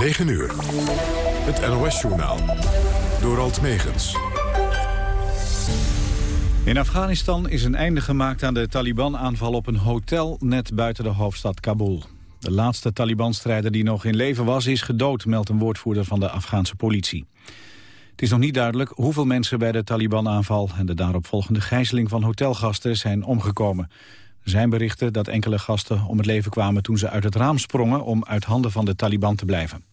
9 uur. Het NOS-journaal. Door Alt Megens. In Afghanistan is een einde gemaakt aan de Taliban-aanval op een hotel net buiten de hoofdstad Kabul. De laatste Taliban-strijder die nog in leven was, is gedood, meldt een woordvoerder van de Afghaanse politie. Het is nog niet duidelijk hoeveel mensen bij de Taliban-aanval en de daaropvolgende gijzeling van hotelgasten zijn omgekomen. Er zijn berichten dat enkele gasten om het leven kwamen toen ze uit het raam sprongen om uit handen van de Taliban te blijven.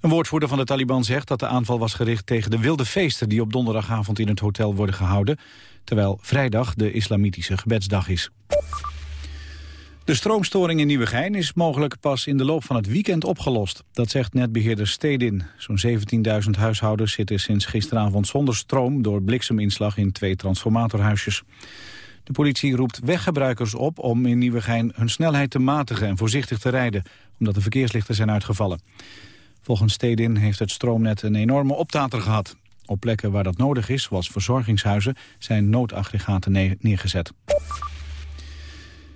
Een woordvoerder van de Taliban zegt dat de aanval was gericht tegen de wilde feesten die op donderdagavond in het hotel worden gehouden, terwijl vrijdag de islamitische gebedsdag is. De stroomstoring in Nieuwegein is mogelijk pas in de loop van het weekend opgelost. Dat zegt netbeheerder Stedin. Zo'n 17.000 huishoudens zitten sinds gisteravond zonder stroom... door blikseminslag in twee transformatorhuisjes. De politie roept weggebruikers op om in Nieuwegein hun snelheid te matigen... en voorzichtig te rijden, omdat de verkeerslichten zijn uitgevallen. Volgens Stedin heeft het stroomnet een enorme optater gehad. Op plekken waar dat nodig is, zoals verzorgingshuizen, zijn noodaggregaten neergezet.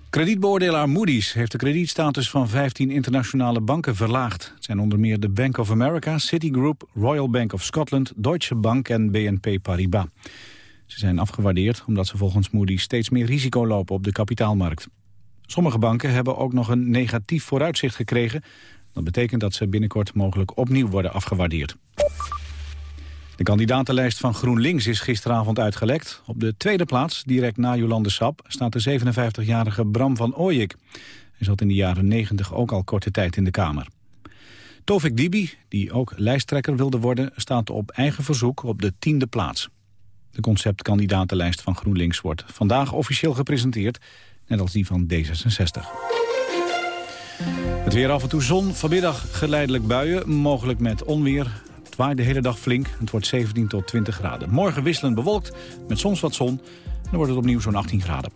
Kredietbeoordelaar Moody's heeft de kredietstatus van 15 internationale banken verlaagd. Het zijn onder meer de Bank of America, Citigroup, Royal Bank of Scotland, Deutsche Bank en BNP Paribas. Ze zijn afgewaardeerd omdat ze volgens Moody's steeds meer risico lopen op de kapitaalmarkt. Sommige banken hebben ook nog een negatief vooruitzicht gekregen. Dat betekent dat ze binnenkort mogelijk opnieuw worden afgewaardeerd. De kandidatenlijst van GroenLinks is gisteravond uitgelekt. Op de tweede plaats, direct na Jolande Sap, staat de 57-jarige Bram van Ooyik. Hij zat in de jaren 90 ook al korte tijd in de Kamer. Tovik Dibi, die ook lijsttrekker wilde worden, staat op eigen verzoek op de tiende plaats. De conceptkandidatenlijst van GroenLinks wordt vandaag officieel gepresenteerd, net als die van D66. Het weer af en toe zon, vanmiddag geleidelijk buien, mogelijk met onweer. Het waait de hele dag flink, het wordt 17 tot 20 graden. Morgen wisselend bewolkt, met soms wat zon, dan wordt het opnieuw zo'n 18 graden.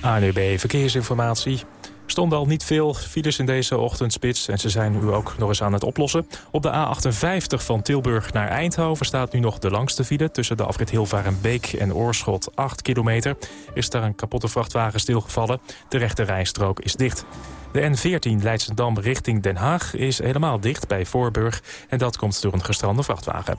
ANUB Verkeersinformatie stonden al niet veel files in deze ochtendspits... en ze zijn nu ook nog eens aan het oplossen. Op de A58 van Tilburg naar Eindhoven staat nu nog de langste file... tussen de afrit Hilvarenbeek en Oorschot 8 kilometer. Is daar een kapotte vrachtwagen stilgevallen. De rechte rijstrook is dicht. De N14 Leidsendam richting Den Haag is helemaal dicht bij Voorburg... en dat komt door een gestrande vrachtwagen.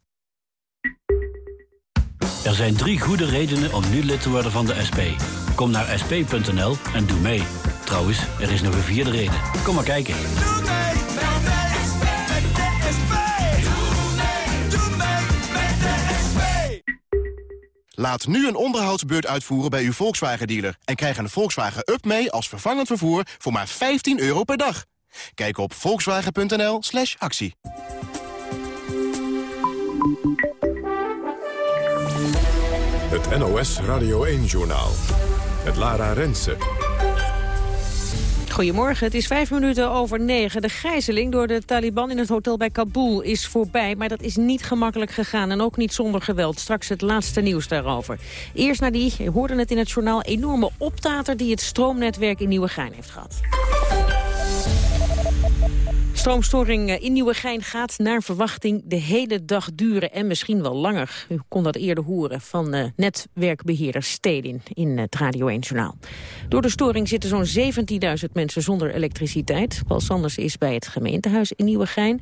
Er zijn drie goede redenen om nu lid te worden van de SP. Kom naar sp.nl en doe mee. Trouwens, er is nog een vierde reden. Kom maar kijken. Laat nu een onderhoudsbeurt uitvoeren bij uw Volkswagen-dealer... en krijg een Volkswagen Up mee als vervangend vervoer voor maar 15 euro per dag. Kijk op volkswagen.nl slash actie. Het NOS Radio 1-journaal. Met Lara Rensen. Goedemorgen, het is vijf minuten over negen. De gijzeling door de Taliban in het hotel bij Kabul is voorbij... maar dat is niet gemakkelijk gegaan en ook niet zonder geweld. Straks het laatste nieuws daarover. Eerst naar die, je hoorde het in het journaal... enorme optater die het stroomnetwerk in Nieuwegein heeft gehad. Stroomstoring eh, in Nieuwegein gaat naar verwachting de hele dag duren en misschien wel langer. U kon dat eerder horen van uh, netwerkbeheerder Stedin in het Radio 1 Journaal. Door de storing zitten zo'n 17.000 mensen zonder elektriciteit. Paul Sanders is bij het gemeentehuis in Nieuwegein.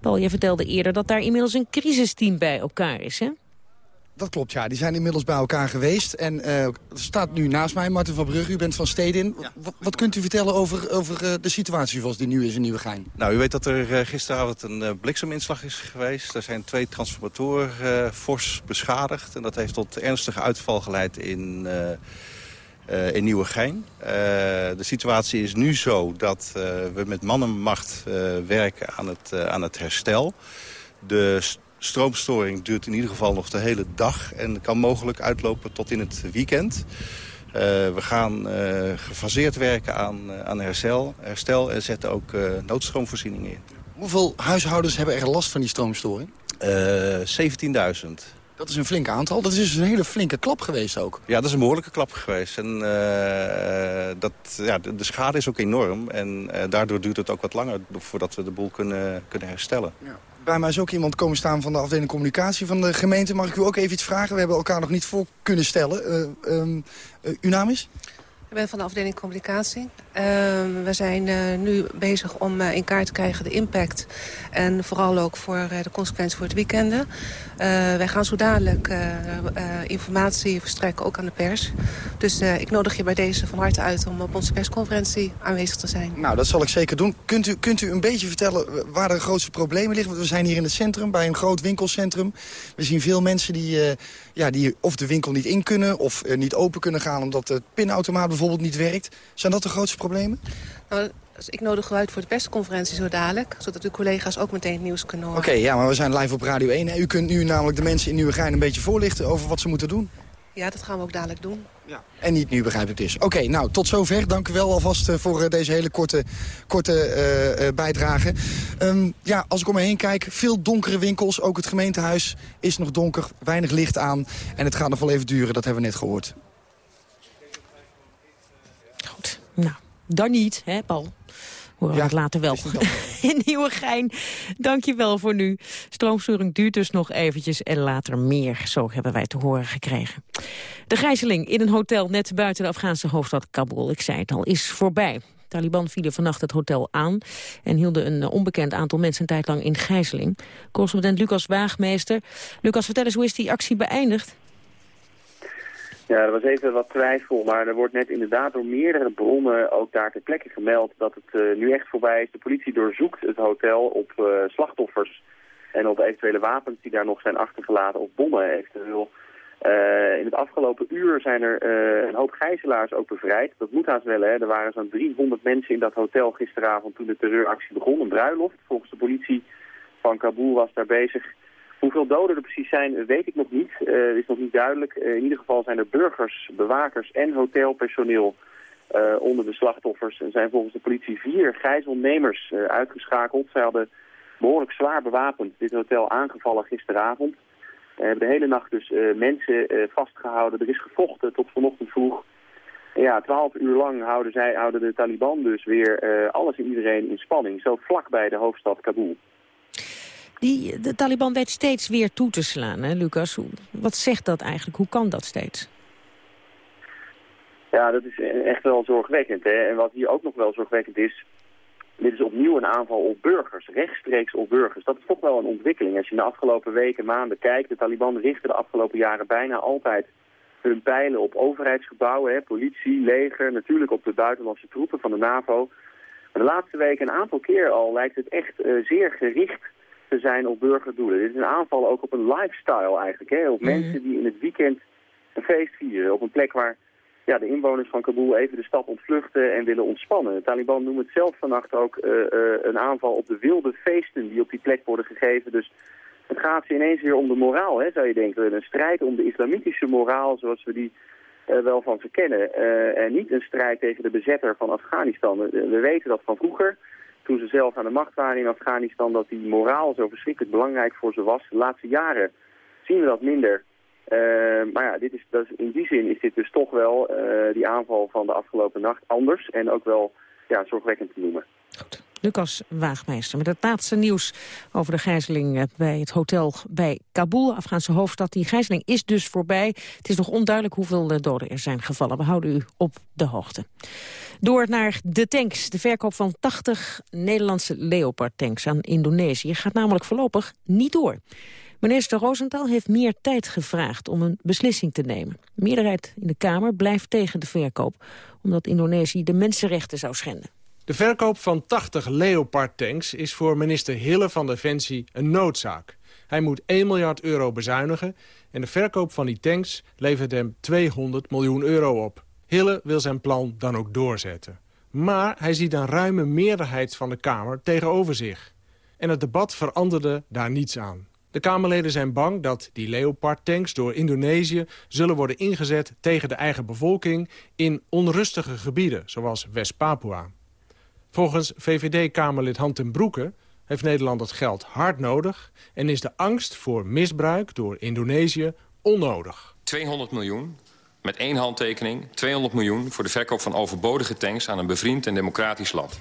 Paul, je vertelde eerder dat daar inmiddels een crisisteam bij elkaar is, hè? Dat klopt, ja. Die zijn inmiddels bij elkaar geweest. En uh, staat nu naast mij, Martin van Brugge. U bent van Stedin. Wat, wat, kunt u vertellen over, over uh, de situatie zoals die nu is in Nieuwegein? Nou, u weet dat er uh, gisteravond een blikseminslag is geweest. Er zijn twee transformatoren fors beschadigd. En dat heeft tot ernstige uitval geleid in... Uh, in Nieuwegein. Uh, de situatie is nu zo dat uh, we met mannenmacht werken aan het, aan het herstel. De stroomstoring duurt in ieder geval nog de hele dag... en kan mogelijk uitlopen tot in het weekend. Uh, we gaan uh, gefaseerd werken aan, uh, aan herstel, herstel en zetten ook noodstroomvoorzieningen in. Hoeveel huishoudens hebben er last van die stroomstoring? 17.000. Dat is een flink aantal. Dat is dus een hele flinke klap geweest ook. Ja, dat is een behoorlijke klap geweest. En dat, ja, de, de, schade is ook enorm. En daardoor duurt het ook wat langer voordat we de boel kunnen, kunnen herstellen. Ja. Bij mij is ook iemand komen staan van de afdeling communicatie van de gemeente. Mag ik u ook even iets vragen? We hebben elkaar nog niet voor kunnen stellen. Uh, uw naam is? Ik ben van de afdeling communicatie. Uh, we zijn uh, nu bezig om uh, in kaart te krijgen de impact. En vooral ook voor de consequenties voor het weekenden. wij gaan zo dadelijk informatie verstrekken, ook aan de pers. Dus ik nodig je bij deze van harte uit om op onze persconferentie aanwezig te zijn. Nou, dat zal ik zeker doen. Kunt u, kunt u een beetje vertellen waar de grootste problemen liggen? Want we zijn hier in het centrum, bij een groot winkelcentrum. We zien veel mensen die, ja, die of de winkel niet in kunnen... of niet open kunnen gaan omdat de pinautomaat bijvoorbeeld niet werkt. Zijn dat de grootste problemen? Nou, dus ik nodig u uit voor de persconferentie zo dadelijk. Zodat uw collega's ook meteen het nieuws kunnen horen. Oké, okay, ja, maar we zijn live op Radio 1. U kunt nu namelijk de mensen in Nieuwegein een beetje voorlichten over wat ze moeten doen. Ja, dat gaan we ook dadelijk doen. Ja. En niet nu begrijp ik het is. Oké, okay, nou, tot zover. Dank u wel alvast uh, voor uh, deze hele korte, korte uh, bijdrage. Um, ja, als ik om me heen kijk, veel donkere winkels. Ook het gemeentehuis is nog donker, weinig licht aan. En het gaat nog wel even duren, dat hebben we net gehoord. Goed, nou, dan niet, hè, Paul? Horen we ja, het later wel. In Nieuwegein, dank je wel voor nu. Stroomstoring duurt dus nog eventjes en later meer. Zo hebben wij te horen gekregen. De gijzeling in een hotel net buiten de Afghaanse hoofdstad Kabul, ik zei het al, is voorbij. Taliban vielen vannacht het hotel aan en hielden een onbekend aantal mensen een tijd lang in gijzeling. Correspondent Lucas Waagmeester. Lucas, vertel eens, hoe is die actie beëindigd? Ja, er was even wat twijfel, maar er wordt net inderdaad door meerdere bronnen ook daar ter plekke gemeld dat het uh, nu echt voorbij is. De politie doorzoekt het hotel op uh, slachtoffers en op eventuele wapens die daar nog zijn achtergelaten of bommen eventueel. Uh, in het afgelopen uur zijn er een hoop gijzelaars ook bevrijd. Dat moet haast wel, hè. Er waren zo'n 300 mensen in dat hotel gisteravond toen de terreuractie begon. Een bruiloft. Volgens de politie van Kabul was daar bezig Hoeveel doden er precies zijn, weet ik nog niet. Uh, is nog niet duidelijk. Uh, in ieder geval zijn er burgers, bewakers en hotelpersoneel uh, onder de slachtoffers. Er zijn volgens de politie vier gijzelnemers uitgeschakeld. Zij hadden behoorlijk zwaar bewapend dit hotel aangevallen gisteravond. Hebben de hele nacht dus mensen vastgehouden. Er is gevochten tot vanochtend vroeg. En ja, twaalf uur lang houden, zij, houden de Taliban dus weer alles en iedereen in spanning. Zo vlak bij de hoofdstad Kabul. Die, de Taliban weet steeds weer toe te slaan, hè, Lucas? Wat zegt dat eigenlijk? Hoe kan dat steeds? Ja, dat is echt wel zorgwekkend. Hè? En wat hier ook nog wel zorgwekkend is... dit is opnieuw een aanval op burgers, rechtstreeks op burgers. Dat is toch wel een ontwikkeling. Als je de afgelopen weken, maanden kijkt... de Taliban richten de afgelopen jaren bijna altijd hun pijlen op overheidsgebouwen... Hè? politie, leger, natuurlijk op de buitenlandse troepen van de NAVO... Maar de laatste weken een aantal keer al lijkt het echt uh, zeer gericht te zijn op burgerdoelen. Dit is een aanval ook op een lifestyle eigenlijk. Hè? Op mm mensen die in het weekend een feest vieren. Op een plek waar ja, de inwoners van Kabul even de stad ontvluchten en willen ontspannen. De Taliban noemen het zelf vannacht ook uh, uh, een aanval op de wilde feesten die op die plek worden gegeven. Dus het gaat ze ineens weer om de moraal, hè, zou je denken. Een strijd om de islamitische moraal zoals we die uh, wel van ze kennen. en niet een strijd tegen de bezetter van Afghanistan. we weten dat van vroeger toen ze zelf aan de macht waren in Afghanistan, dat die moraal zo verschrikkelijk belangrijk voor ze was. De laatste jaren zien we dat minder. Uh, maar ja, dit is, in die zin is dit dus toch wel uh, die aanval van de afgelopen nacht anders en ook wel ja, zorgwekkend te noemen. Lucas Waagmeester met het laatste nieuws over de gijzeling eh, bij het hotel bij Kabul, Afghaanse hoofdstad. Die gijzeling is dus voorbij. Het is nog onduidelijk hoeveel eh, doden er zijn gevallen. We houden u op de hoogte. Door naar de tanks. De verkoop van 80 Nederlandse Leopard-tanks aan Indonesië gaat namelijk voorlopig niet door. Minister Rosenthal heeft meer tijd gevraagd om een beslissing te nemen. De meerderheid in de Kamer blijft tegen de verkoop... omdat Indonesië de mensenrechten zou schenden. De verkoop van 80 Leopard-tanks is voor minister Hille van Defensie een noodzaak. Hij moet 1 miljard euro bezuinigen en de verkoop van die tanks levert hem 200 miljoen euro op. Hille wil zijn plan dan ook doorzetten. Maar hij ziet een ruime meerderheid van de Kamer tegenover zich. En het debat veranderde daar niets aan. De Kamerleden zijn bang dat die Leopard-tanks door Indonesië... zullen worden ingezet tegen de eigen bevolking in onrustige gebieden, zoals West-Papua. Volgens VVD-Kamerlid Han ten Broeke heeft Nederland dat geld hard nodig... en is de angst voor misbruik door Indonesië onnodig. 200 miljoen, met één handtekening, 200 miljoen... voor de verkoop van overbodige tanks aan een bevriend en democratisch land.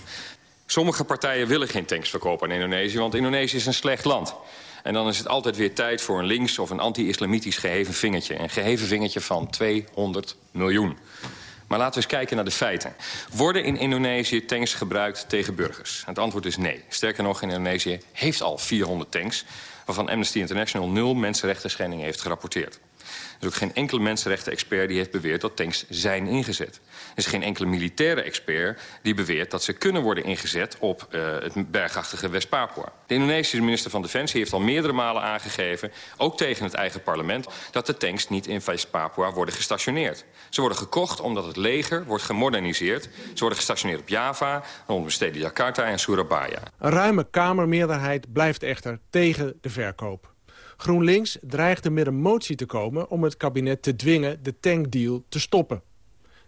Sommige partijen willen geen tanks verkopen aan Indonesië... want Indonesië is een slecht land. En dan is het altijd weer tijd voor een links- of een anti-islamitisch geheven vingertje. Een geheven vingertje van 200 miljoen. Maar laten we eens kijken naar de feiten. Worden in Indonesië tanks gebruikt tegen burgers? Het antwoord is nee. Sterker nog, Indonesië heeft al 400 tanks... waarvan Amnesty International nul mensenrechten schendingen heeft gerapporteerd. Er is ook geen enkele mensenrechten-expert die heeft beweerd dat tanks zijn ingezet. Er is geen enkele militaire expert die beweert dat ze kunnen worden ingezet op uh, het bergachtige West-Papua. De Indonesische minister van Defensie heeft al meerdere malen aangegeven, ook tegen het eigen parlement, dat de tanks niet in West-Papua worden gestationeerd. Ze worden gekocht omdat het leger wordt gemoderniseerd. Ze worden gestationeerd op Java, rondom de steden Jakarta en Surabaya. Een ruime kamermeerderheid blijft echter tegen de verkoop. GroenLinks dreigde met een motie te komen om het kabinet te dwingen de tankdeal te stoppen.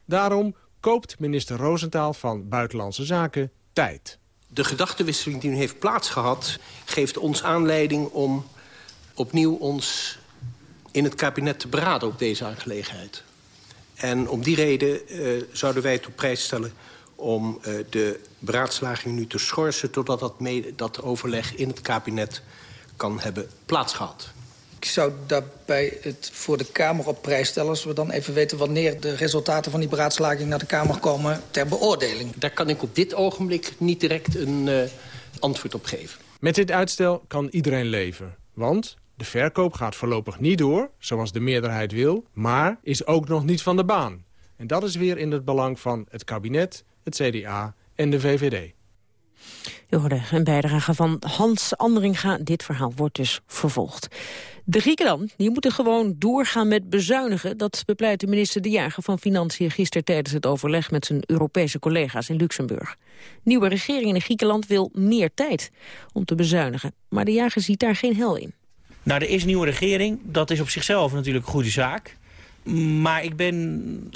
Daarom koopt minister Roosentaal van Buitenlandse Zaken tijd. De gedachtenwisseling die nu heeft plaatsgehad... geeft ons aanleiding om opnieuw ons in het kabinet te beraden op deze aangelegenheid. En om die reden uh, zouden wij op prijs stellen om uh, de beraadslaging nu te schorsen... totdat dat, dat overleg in het kabinet kan hebben plaatsgehad. Ik zou daarbij het voor de Kamer op prijs stellen... als we dan even weten wanneer de resultaten van die beraadslaging naar de Kamer komen ter beoordeling. Daar kan ik op dit ogenblik niet direct een uh, antwoord op geven. Met dit uitstel kan iedereen leven. Want de verkoop gaat voorlopig niet door, zoals de meerderheid wil... maar is ook nog niet van de baan. En dat is weer in het belang van het kabinet, het CDA en de VVD. U hoorde een bijdrage van Hans Anderinga. Dit verhaal wordt dus vervolgd. De Grieken dan, die moeten gewoon doorgaan met bezuinigen. Dat bepleitte minister De Jager van Financiën gisteren tijdens het overleg met zijn Europese collega's in Luxemburg. Nieuwe regering in Griekenland wil meer tijd om te bezuinigen. Maar De Jager ziet daar geen hel in. Nou, er is een nieuwe regering. Dat is op zichzelf natuurlijk een goede zaak. Maar ik ben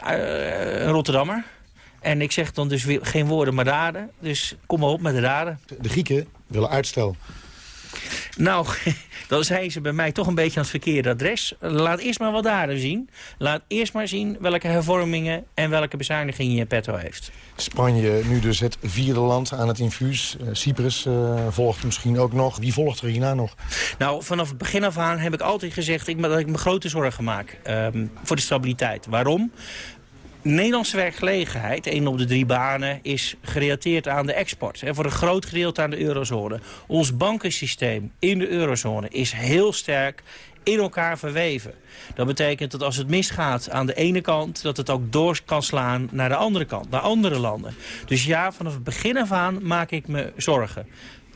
uh, een Rotterdammer. En ik zeg dan dus weer geen woorden, maar daden. Dus kom maar op met de daden. De Grieken willen uitstel. Nou, dan zijn ze bij mij toch een beetje aan het verkeerde adres. Laat eerst maar wat daden zien. Laat eerst maar zien welke hervormingen en welke bezuinigingen je petto heeft. Spanje nu dus het vierde land aan het infuus. Uh, Cyprus uh, volgt misschien ook nog. Wie volgt er hierna nog? Nou, vanaf het begin af aan heb ik altijd gezegd ik, dat ik me grote zorgen maak um, voor de stabiliteit. Waarom? Nederlandse werkgelegenheid, één op de drie banen, is gerelateerd aan de export. En voor een groot gedeelte aan de eurozone. Ons bankensysteem in de eurozone is heel sterk in elkaar verweven. Dat betekent dat als het misgaat aan de ene kant... dat het ook door kan slaan naar de andere kant, naar andere landen. Dus ja, vanaf het begin af aan maak ik me zorgen.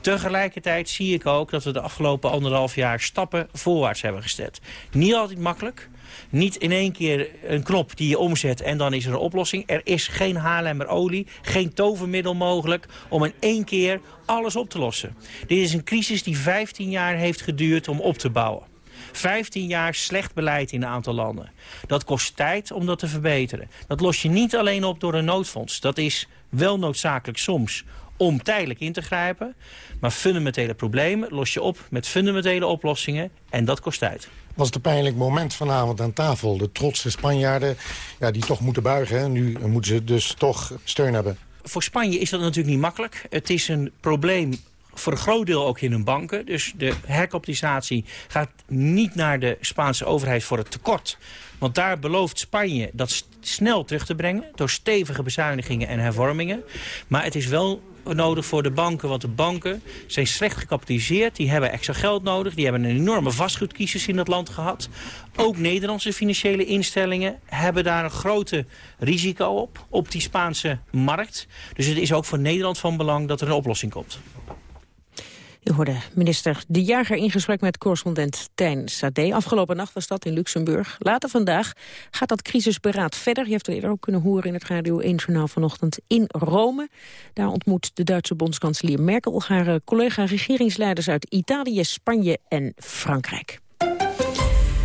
Tegelijkertijd zie ik ook dat we de afgelopen anderhalf jaar stappen voorwaarts hebben gezet. Niet altijd makkelijk, niet in één keer een knop die je omzet en dan is er een oplossing. Er is geen Haarlemmer olie, geen tovermiddel mogelijk om in één keer alles op te lossen. Dit is een crisis die 15 jaar heeft geduurd om op te bouwen. 15 jaar slecht beleid in een aantal landen. Dat kost tijd om dat te verbeteren. Dat los je niet alleen op door een noodfonds. Dat is wel noodzakelijk soms om tijdelijk in te grijpen. Maar fundamentele problemen los je op met fundamentele oplossingen. En dat kost tijd was het een pijnlijk moment vanavond aan tafel. De trotse Spanjaarden ja, die toch moeten buigen. Nu moeten ze dus toch steun hebben. voor Spanje is dat natuurlijk niet makkelijk. Het is een probleem voor een groot deel ook in hun banken. Dus de herkapitalisatie gaat niet naar de Spaanse overheid voor het tekort. Want daar belooft Spanje dat snel terug te brengen... door stevige bezuinigingen en hervormingen. Maar het is wel nodig voor de banken. Want de banken zijn slecht gecapitaliseerd. Die hebben extra geld nodig. Die hebben een enorme vastgoedcrisis in dat land gehad. Ook Nederlandse financiële instellingen hebben daar een grote risico op. Op die Spaanse markt. Dus het is ook voor Nederland van belang dat er een oplossing komt. U hoorde minister De Jager in gesprek met correspondent Tijn Sade. Afgelopen nacht was dat in Luxemburg. Later vandaag gaat dat crisisberaad verder. Je hebt het eerder ook kunnen horen in het Radio 1-journaal vanochtend in Rome. Daar ontmoet de Duitse bondskanselier Merkel... haar eh, collega-regeringsleiders uit Italië, Spanje en Frankrijk.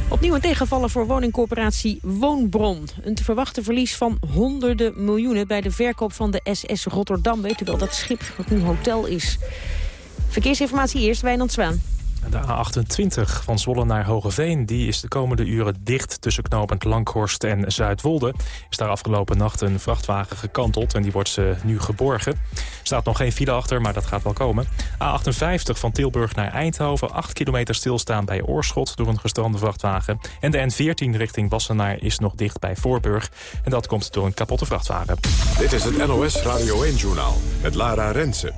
Opnieuw een tegenvallen voor woningcorporatie Woonbron. Een te verwachten verlies van honderden miljoenen... bij de verkoop van de SS Rotterdam. Weet u wel, dat schip wat nu hotel is. Verkeersinformatie eerst, Wijnand Zwaan. De A28 van Zwolle naar Hogeveen die is de komende uren dicht tussen knooppunt Langhorst en Zuidwolde. Is daar afgelopen nacht een vrachtwagen gekanteld en die wordt ze nu geborgen. Er staat nog geen file achter, maar dat gaat wel komen. A58 van Tilburg naar Eindhoven, 8 kilometer stilstaan bij Oorschot door een gestrande vrachtwagen. En de N14 richting Wassenaar is nog dicht bij Voorburg. En dat komt door een kapotte vrachtwagen. Dit is het NOS Radio 1-journaal met Lara Rensen.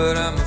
but I'm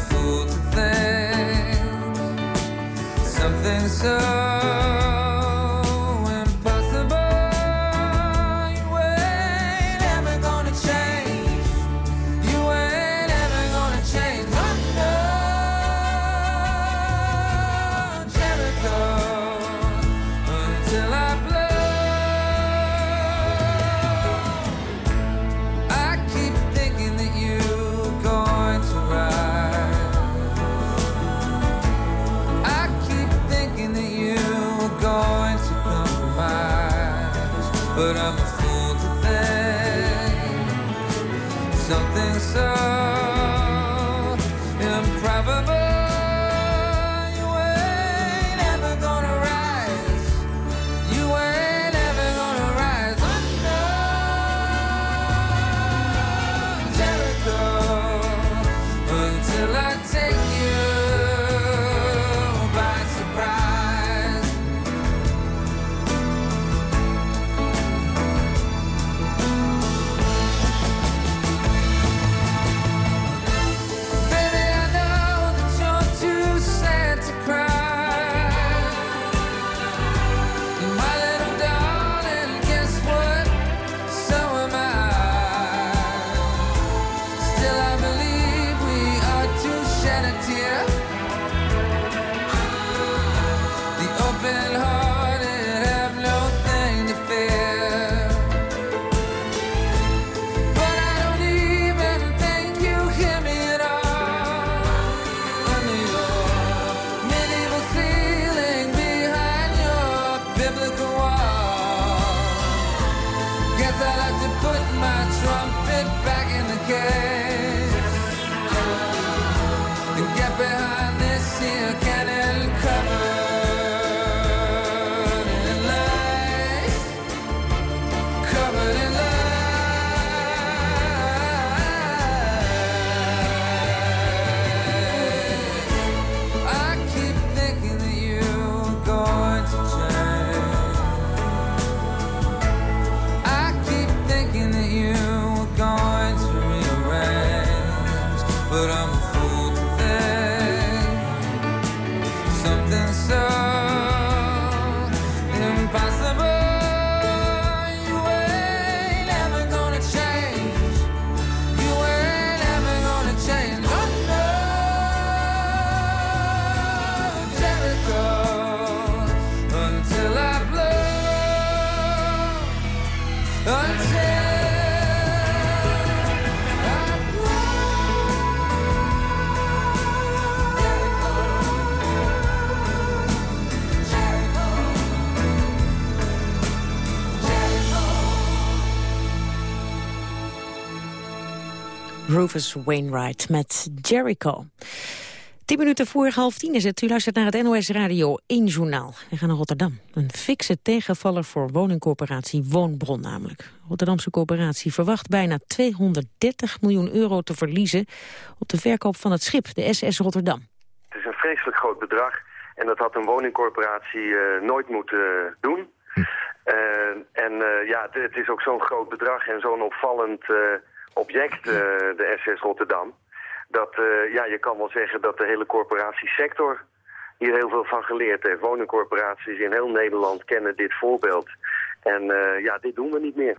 Rufus Wainwright met Jericho. Tien minuten voor half tien is het. U luistert naar het NOS Radio 1 Journaal. We gaan naar Rotterdam. Een fikse tegenvaller voor woningcorporatie Woonbron namelijk. Rotterdamse corporatie verwacht bijna 230 miljoen euro te verliezen... op de verkoop van het schip, de SS Rotterdam. Het is een vreselijk groot bedrag en dat had een woningcorporatie uh, nooit moeten doen. Uh, en uh, ja, het, het, is ook zo'n groot bedrag en zo'n opvallend object, de SS Rotterdam dat uh, ja, je kan wel zeggen dat de hele corporatiesector hier heel veel van geleerd heeft. Woningcorporaties in heel Nederland kennen dit voorbeeld. En uh, ja, dit doen we niet meer.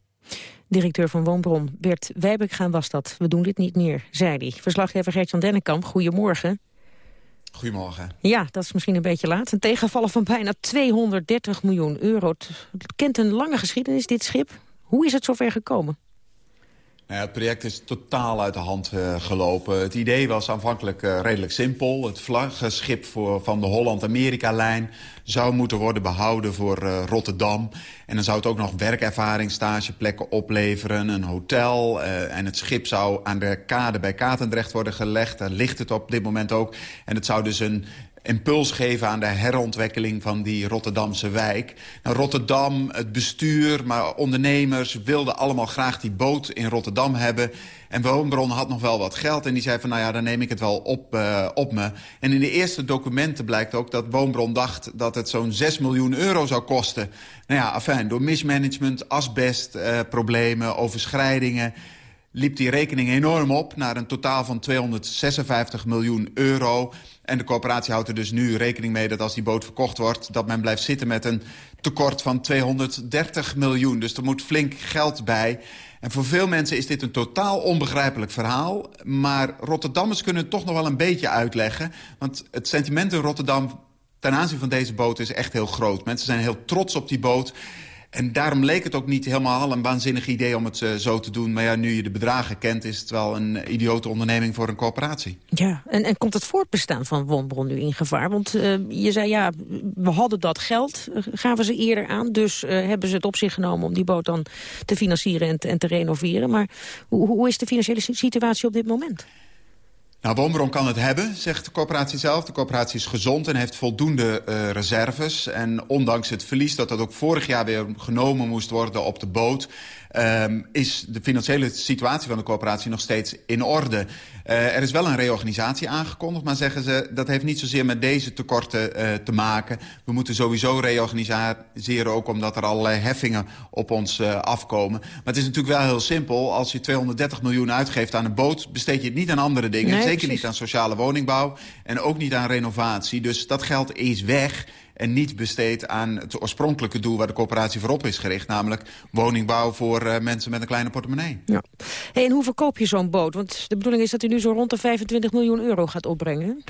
Directeur van Woonbron, Bert Wijbekgaan was dat. We doen dit niet meer, zei hij. Verslaggever Gert-Jan Dennekamp, goedemorgen. Goedemorgen. Ja, dat is misschien een beetje laat. Een tegenvallen van bijna 230 miljoen euro. Het kent een lange geschiedenis, dit schip. Hoe is het zover gekomen? Het project is totaal uit de hand uh, gelopen. Het idee was aanvankelijk uh, redelijk simpel. Het vlaggenschip voor, van de Holland-Amerika-lijn zou moeten worden behouden voor uh, Rotterdam. En dan zou het ook nog werkervaring, stageplekken opleveren, een hotel. en het schip zou aan de kade bij Katendrecht worden gelegd. Daar ligt het op dit moment ook. En het zou dus een impuls geven aan de herontwikkeling van die Rotterdamse wijk. Nou, Rotterdam, het bestuur, maar ondernemers wilden allemaal graag die boot in Rotterdam hebben. En Woonbron had nog wel wat geld en die zei van nou ja, dan neem ik het wel op, uh, op me. En in de eerste documenten blijkt ook dat Woonbron dacht dat het zo'n 6 miljoen euro zou kosten. Nou ja, afijn, door mismanagement, asbestproblemen, uh, overschrijdingen liep die rekening enorm op naar een totaal van 256 miljoen euro. En de coöperatie houdt er dus nu rekening mee dat als die boot verkocht wordt... dat men blijft zitten met een tekort van 230 miljoen. Dus er moet flink geld bij. En voor veel mensen is dit een totaal onbegrijpelijk verhaal. Maar Rotterdammers kunnen het toch nog wel een beetje uitleggen. Want het sentiment in Rotterdam ten aanzien van deze boot is echt heel groot. Mensen zijn heel trots op die boot. En daarom leek het ook niet helemaal een waanzinnig idee om het uh, zo te doen. Maar ja, nu je de bedragen kent, is het wel een idiote onderneming voor een coöperatie. Ja, en, en komt het voortbestaan van Woonbron nu in gevaar? Want uh, je zei, ja, we hadden dat geld, uh, gaven ze eerder aan. Dus hebben ze het op zich genomen om die boot dan te financieren en en te renoveren. Maar hoe, hoe is de financiële situatie op dit moment? Nou, Woonbron kan het hebben, zegt de coöperatie zelf. De coöperatie is gezond en heeft voldoende uh, reserves. En ondanks het verlies dat dat ook vorig jaar weer genomen moest worden op de boot... Um, is de financiële situatie van de coöperatie nog steeds in orde. Uh, er is wel een reorganisatie aangekondigd, maar zeggen ze... dat heeft niet zozeer met deze tekorten uh, te maken. We moeten sowieso reorganiseren, ook omdat er allerlei heffingen op ons uh, afkomen. Maar het is natuurlijk wel heel simpel. Als je 230 miljoen uitgeeft aan een boot... besteed je het niet aan andere dingen. Nee, Zeker precies. niet aan sociale woningbouw en ook niet aan renovatie. Dus dat geld is weg en niet besteed aan het oorspronkelijke doel... waar de coöperatie voor op is gericht, namelijk woningbouw voor uh, mensen met een kleine portemonnee. Ja. Hey, en hoe verkoop je zo'n boot? Want de bedoeling is dat hij nu zo rond de 25 miljoen euro gaat opbrengen.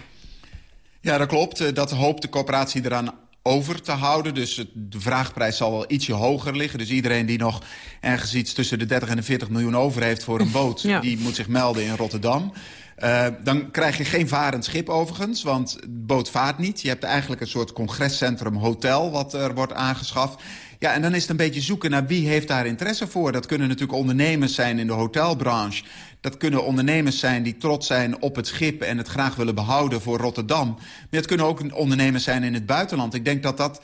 Ja, dat klopt. Dat hoopt de coöperatie eraan over te houden. Dus de vraagprijs zal wel ietsje hoger liggen. Dus iedereen die nog ergens iets tussen de 30 en de 40 miljoen over heeft voor een boot... ja. die moet zich melden in Rotterdam. Uh, dan krijg je geen varend schip overigens, want boot vaart niet. Je hebt eigenlijk een soort congrescentrum hotel wat er wordt aangeschaft. Ja, en dan is het een beetje zoeken naar wie heeft daar interesse voor. Dat kunnen natuurlijk ondernemers zijn in de hotelbranche. Dat kunnen ondernemers zijn die trots zijn op het schip... en het graag willen behouden voor Rotterdam. Maar het kunnen ook ondernemers zijn in het buitenland. Ik denk dat dat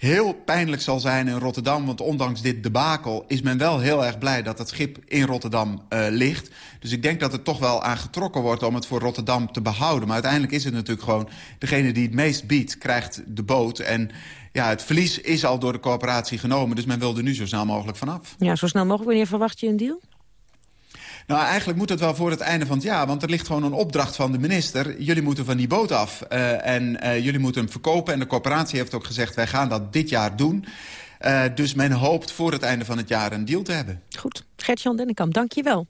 heel pijnlijk zal zijn in Rotterdam. Want ondanks dit debakel is men wel heel erg blij dat het schip in Rotterdam uh, ligt. Dus ik denk dat er toch wel aan getrokken wordt om het voor Rotterdam te behouden. Maar uiteindelijk is het natuurlijk gewoon... degene die het meest biedt, krijgt de boot. En ja, het verlies is al door de coöperatie genomen. Dus men wil er nu zo snel mogelijk vanaf. Ja, zo snel mogelijk. Wanneer verwacht je een deal? Nou, eigenlijk moet het wel voor het einde van het jaar. Want er ligt gewoon een opdracht van de minister. Jullie moeten van die boot af. Uh, en uh, jullie moeten hem verkopen. En de coöperatie heeft ook gezegd, wij gaan dat dit jaar doen. Uh, dus men hoopt voor het einde van het jaar een deal te hebben. Goed. Gert-Jan Dennekamp, dank je wel.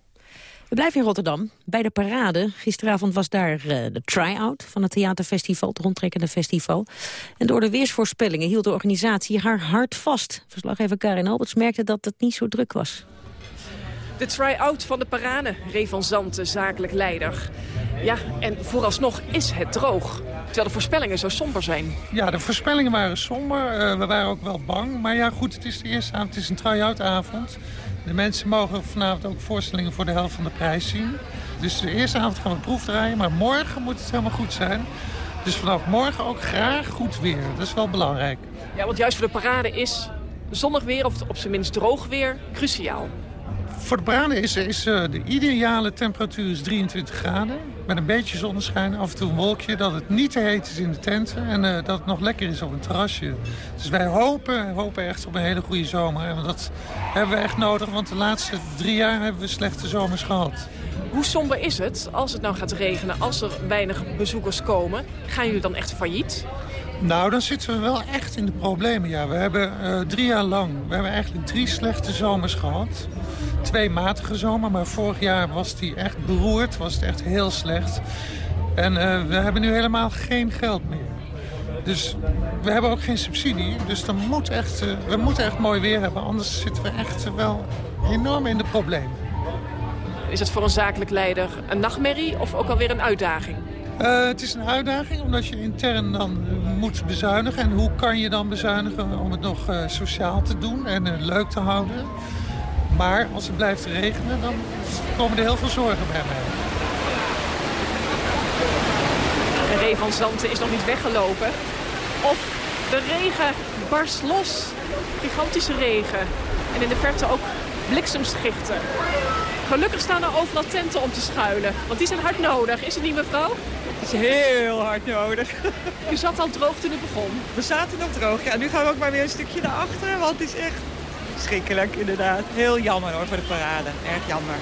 We blijven in Rotterdam, bij de parade. Gisteravond was daar de try-out van het theaterfestival, het rondtrekkende festival. En door de weersvoorspellingen hield de organisatie haar hart vast. Verslaggever Karin Alberts merkte dat het niet zo druk was. De try-out van de parade, Ray van Zanten, zakelijk leider. Ja, en vooralsnog is het droog. Terwijl de voorspellingen zo somber zijn. Ja, de voorspellingen waren somber. Uh, we waren ook wel bang. Maar ja, goed, het is de eerste avond. Het is een try-out avond. De mensen mogen vanavond ook voorstellingen voor de helft van de prijs zien. Dus de eerste avond gaan we proefdraaien, maar morgen moet het helemaal goed zijn. Dus vanaf morgen ook graag goed weer. Dat is wel belangrijk. Ja, want juist voor de parade is zonnig weer, of op zijn minst droog weer, cruciaal. Voor de parade is, uh, de ideale temperatuur is 23 graden. Met een beetje zonneschijn, af en toe een wolkje. Dat het niet te heet is in de tenten en uh, dat het nog lekker is op een terrasje. Dus wij hopen, hopen echt op een hele goede zomer. En dat hebben we echt nodig, want de laatste drie jaar hebben we slechte zomers gehad. Hoe somber is het als het nou gaat regenen, als er weinig bezoekers komen? Gaan jullie dan echt failliet? Nou, dan zitten we wel echt in de problemen, ja. We hebben uh, drie jaar lang, we hebben eigenlijk drie slechte zomers gehad. Twee matige zomer, maar vorig jaar was die echt beroerd, was het echt heel slecht. En uh, we hebben nu helemaal geen geld meer. Dus we hebben ook geen subsidie. Dus dan moet echt, uh, we moeten echt mooi weer hebben, anders zitten we echt wel enorm in de problemen. Is het voor een zakelijk leider een nachtmerrie of ook alweer een uitdaging? Uh, het is een uitdaging omdat je intern dan moet bezuinigen. En hoe kan je dan bezuinigen om het nog uh, sociaal te doen en uh, leuk te houden? Maar als het blijft regenen, dan komen er heel veel zorgen bij mij. De ree is nog niet weggelopen. Of de regen barst los. Gigantische regen. En in de verte ook bliksemschichten. Gelukkig staan er overal tenten om te schuilen. Want die zijn hard nodig. Is het niet, mevrouw? Het is heel hard nodig. U zat al droog toen het begon? We zaten nog droog. Ja, nu gaan we ook maar weer een stukje naar achteren. Want het is echt schrikkelijk, inderdaad. Heel jammer hoor, voor de parade. Erg jammer.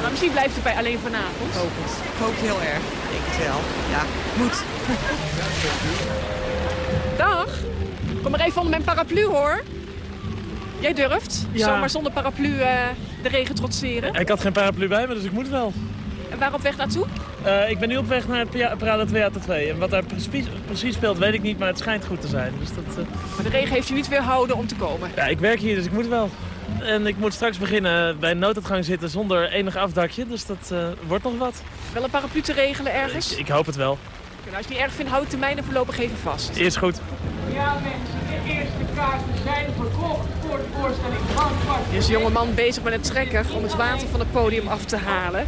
Maar misschien blijft het bij alleen vanavond. Ik hoop het. Ik hoop het heel erg. Ik denk het wel. Ja, moet. Dag. Kom maar even onder mijn paraplu hoor. Jij durft? Ja. Zomaar zonder paraplu uh, de regen trotseren? Ik had geen paraplu bij me, dus ik moet wel. En waar op weg naartoe? Uh, ik ben nu op weg naar het Parade 2 2. En wat daar precies, precies, speelt, weet ik niet, maar het schijnt goed te zijn. Dus dat, uh... Maar de regen heeft je niet weerhouden om te komen? Ja, ik werk hier, dus ik moet wel. En ik moet straks beginnen bij een nooduitgang zitten zonder enig afdakje. Dus dat uh, wordt nog wat. Wel een paraplu te regelen ergens? Ik, ik hoop het wel. Nou, als je het niet erg vindt, houd de termijnen voorlopig even vast. Eerst goed. Ja mensen, de eerste kaarten zijn verkocht voor de voorstelling van Er is een jongeman bezig met een trekker om het water van het podium af te halen.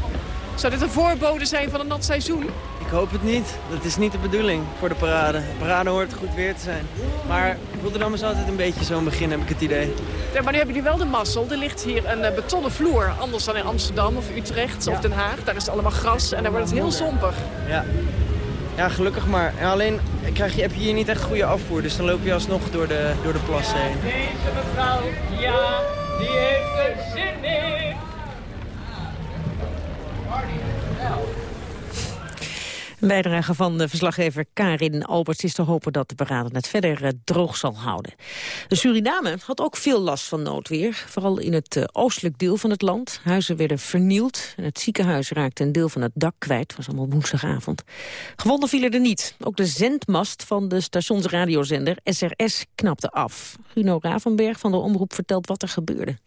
Zou dit een voorbode zijn van een nat seizoen? Ik hoop het niet. Dat is niet de bedoeling voor de parade. De parade hoort goed weer te zijn. Maar Rotterdam is altijd een beetje zo'n begin, heb ik het idee. Ja, maar nu hebben jullie wel de mazzel. Er ligt hier een uh, betonnen vloer. Anders dan in Amsterdam of Utrecht ja. of Den Haag. Daar is het allemaal gras en daar wordt het heel zompig. Ja, ja gelukkig maar. En alleen krijg je, heb je hier niet echt goede afvoer. Dus dan loop je alsnog door de, door de plas heen. Deze mevrouw, ja, die heeft er zin in. Een bijdrage van de verslaggever Karin Alberts is te hopen dat de parade het verder uh, droog zal houden. De Suriname had ook veel last van noodweer, vooral in het uh, oostelijk deel van het land. Huizen werden vernield en het ziekenhuis raakte een deel van het dak kwijt. Het was allemaal woensdagavond. Gewonden vielen er niet. Ook de zendmast van de stationsradiozender SRS knapte af. Guno Ravenberg van de Omroep vertelt wat er gebeurde.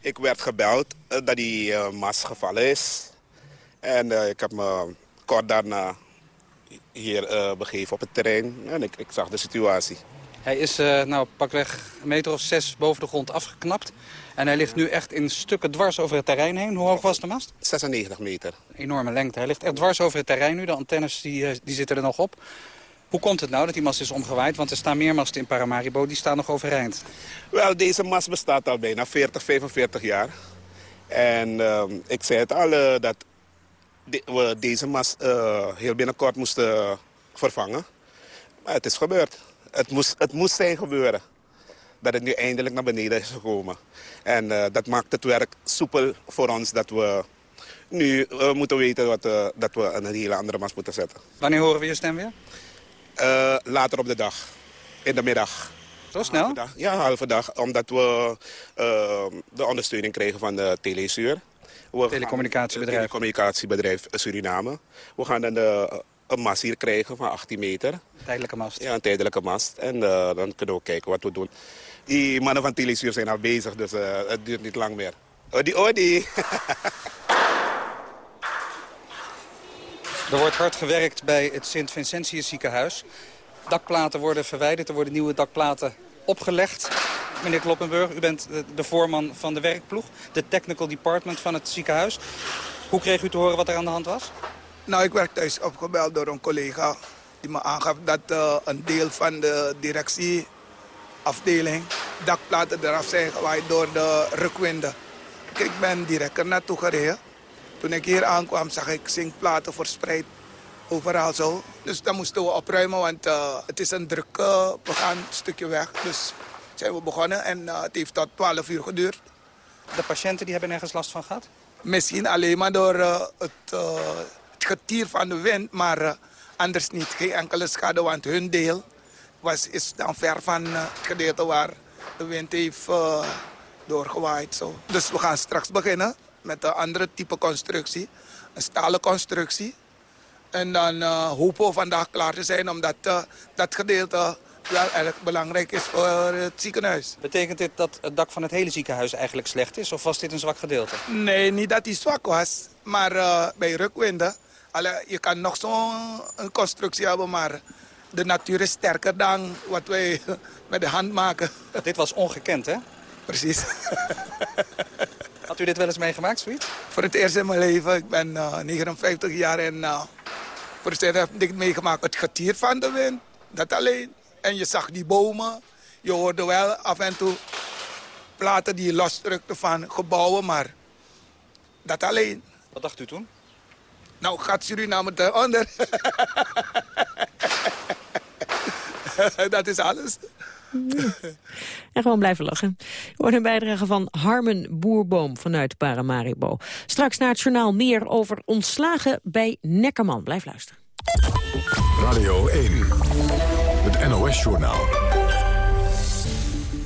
Ik werd gebeld dat die mast gevallen is. En ik heb me kort daarna hier uh, begeven op het terrein en ik, ik, zag de situatie. Hij is uh, nou, pakweg een meter of zes boven de grond afgeknapt. En hij ligt nu echt in stukken dwars over het terrein heen. Hoe hoog was de mast? 96 meter. Enorme lengte. Hij ligt echt dwars over het terrein nu. De antennes die, die zitten er nog op. Hoe komt het nou dat die mast is omgewaaid? Want er staan meer masten in Paramaribo, die staan nog overeind. Wel, deze mast bestaat al bijna 40, 45 jaar. En uh, ik zei het al, uh, dat de, we deze mast uh, heel binnenkort moesten vervangen. Maar het is gebeurd. Het moest, het moest zijn gebeuren. Dat het nu eindelijk naar beneden is gekomen. En uh, dat maakt het werk soepel voor ons dat we nu uh, moeten weten wat, dat we een hele andere mast moeten zetten. Wanneer horen we je stem weer? later op de dag. In de middag. Zo snel? Halve dag. Ja, halve dag. Omdat we de ondersteuning kregen van de telesuur. Telecommunicatiebedrijf. Telecommunicatiebedrijf Suriname. We gaan dan de, een mast hier krijgen van 18 meter. Een tijdelijke mast? Ja, een tijdelijke mast. En uh, dan kunnen we kijken wat we doen. Die mannen van Telesuur zijn al bezig, dus uh, het duurt niet lang meer. Odi, odi! er wordt hard gewerkt bij het Sint-Vincentius ziekenhuis. Dakplaten worden verwijderd, er worden nieuwe dakplaten opgelegd. Meneer Kloppenburg. U bent de voorman van de werkploeg, de technical department van het ziekenhuis. Hoe kreeg u te horen wat er aan de hand was? Nou, ik werd thuis opgebeld door een collega die me aangaf dat uh, een deel van de directieafdeling dakplaten eraf zijn gewaaid door de rukwinden. Ik ben direct er naartoe gereden. Toen ik hier aankwam zag ik zinkplaten verspreid overal zo. Dus dan moesten we opruimen, want uh, het is een druk uh, begaan stukje weg. Dus zijn we begonnen en uh, het heeft tot 12 uur geduurd. De patiënten die hebben nergens last van gehad? Misschien alleen maar door het, het, getier van de wind, maar anders niet. Geen enkele schade, want hun deel was, is dan ver van het gedeelte waar de wind heeft doorgewaaid. Zo. Dus we gaan straks beginnen met een andere type constructie. Een stalen constructie. En dan uh, hopen we vandaag klaar te zijn, omdat uh, dat gedeelte wel erg belangrijk is voor het ziekenhuis. Betekent dit dat het dak van het hele ziekenhuis eigenlijk slecht is? Of was dit een zwak gedeelte? Nee, niet dat hij zwak was. Maar uh, bij rukwinden, alle, je kan nog zo'n constructie hebben, maar de natuur is sterker dan wat wij met de hand maken. Dit was ongekend, hè? Precies. Had u dit wel eens meegemaakt, zoiets? Voor het eerst in mijn leven. Ik ben uh, 59 jaar en uh, voor het eerst heb ik meegemaakt. Het getier van de wind, dat alleen. En je zag die bomen. Je hoorde wel af en toe platen die losdrukten van gebouwen, maar dat alleen. Wat dacht u toen? Nou, gaat Suriname eronder. dat is alles. En gewoon blijven lachen. Wordt een bijdrage van Harmen Boerboom vanuit Paramaribo. Straks naar het journaal meer over ontslagen bij Neckerman. Blijf luisteren. Radio 1, het NOS-journaal.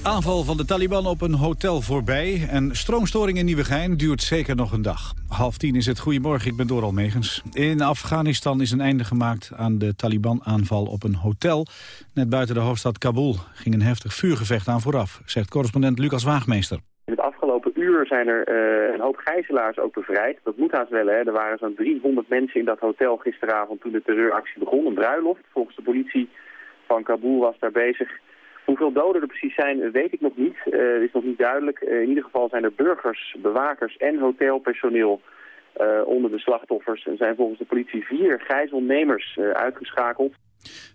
Aanval van de Taliban op een hotel voorbij en stroomstoring in Nieuwegein duurt zeker nog een dag. Half tien is het. Goedemorgen, ik ben Doral Megens. In Afghanistan is een einde gemaakt aan de Taliban-aanval op een hotel. Net buiten de hoofdstad Kabul ging een heftig vuurgevecht aan vooraf, zegt correspondent Lucas Waagmeester. In het afgelopen uur zijn er uh, een hoop gijzelaars ook bevrijd. Dat moet haast wel, hè. Er waren zo'n 300 mensen in dat hotel gisteravond toen de terreuractie begon. Een bruiloft. Volgens de politie van Kabul was daar bezig. Hoeveel doden er precies zijn, weet ik nog niet. Het uh, is nog niet duidelijk. Uh, in ieder geval zijn er burgers, bewakers en hotelpersoneel uh, onder de slachtoffers. Er zijn volgens de politie vier gijzelnemers uitgeschakeld.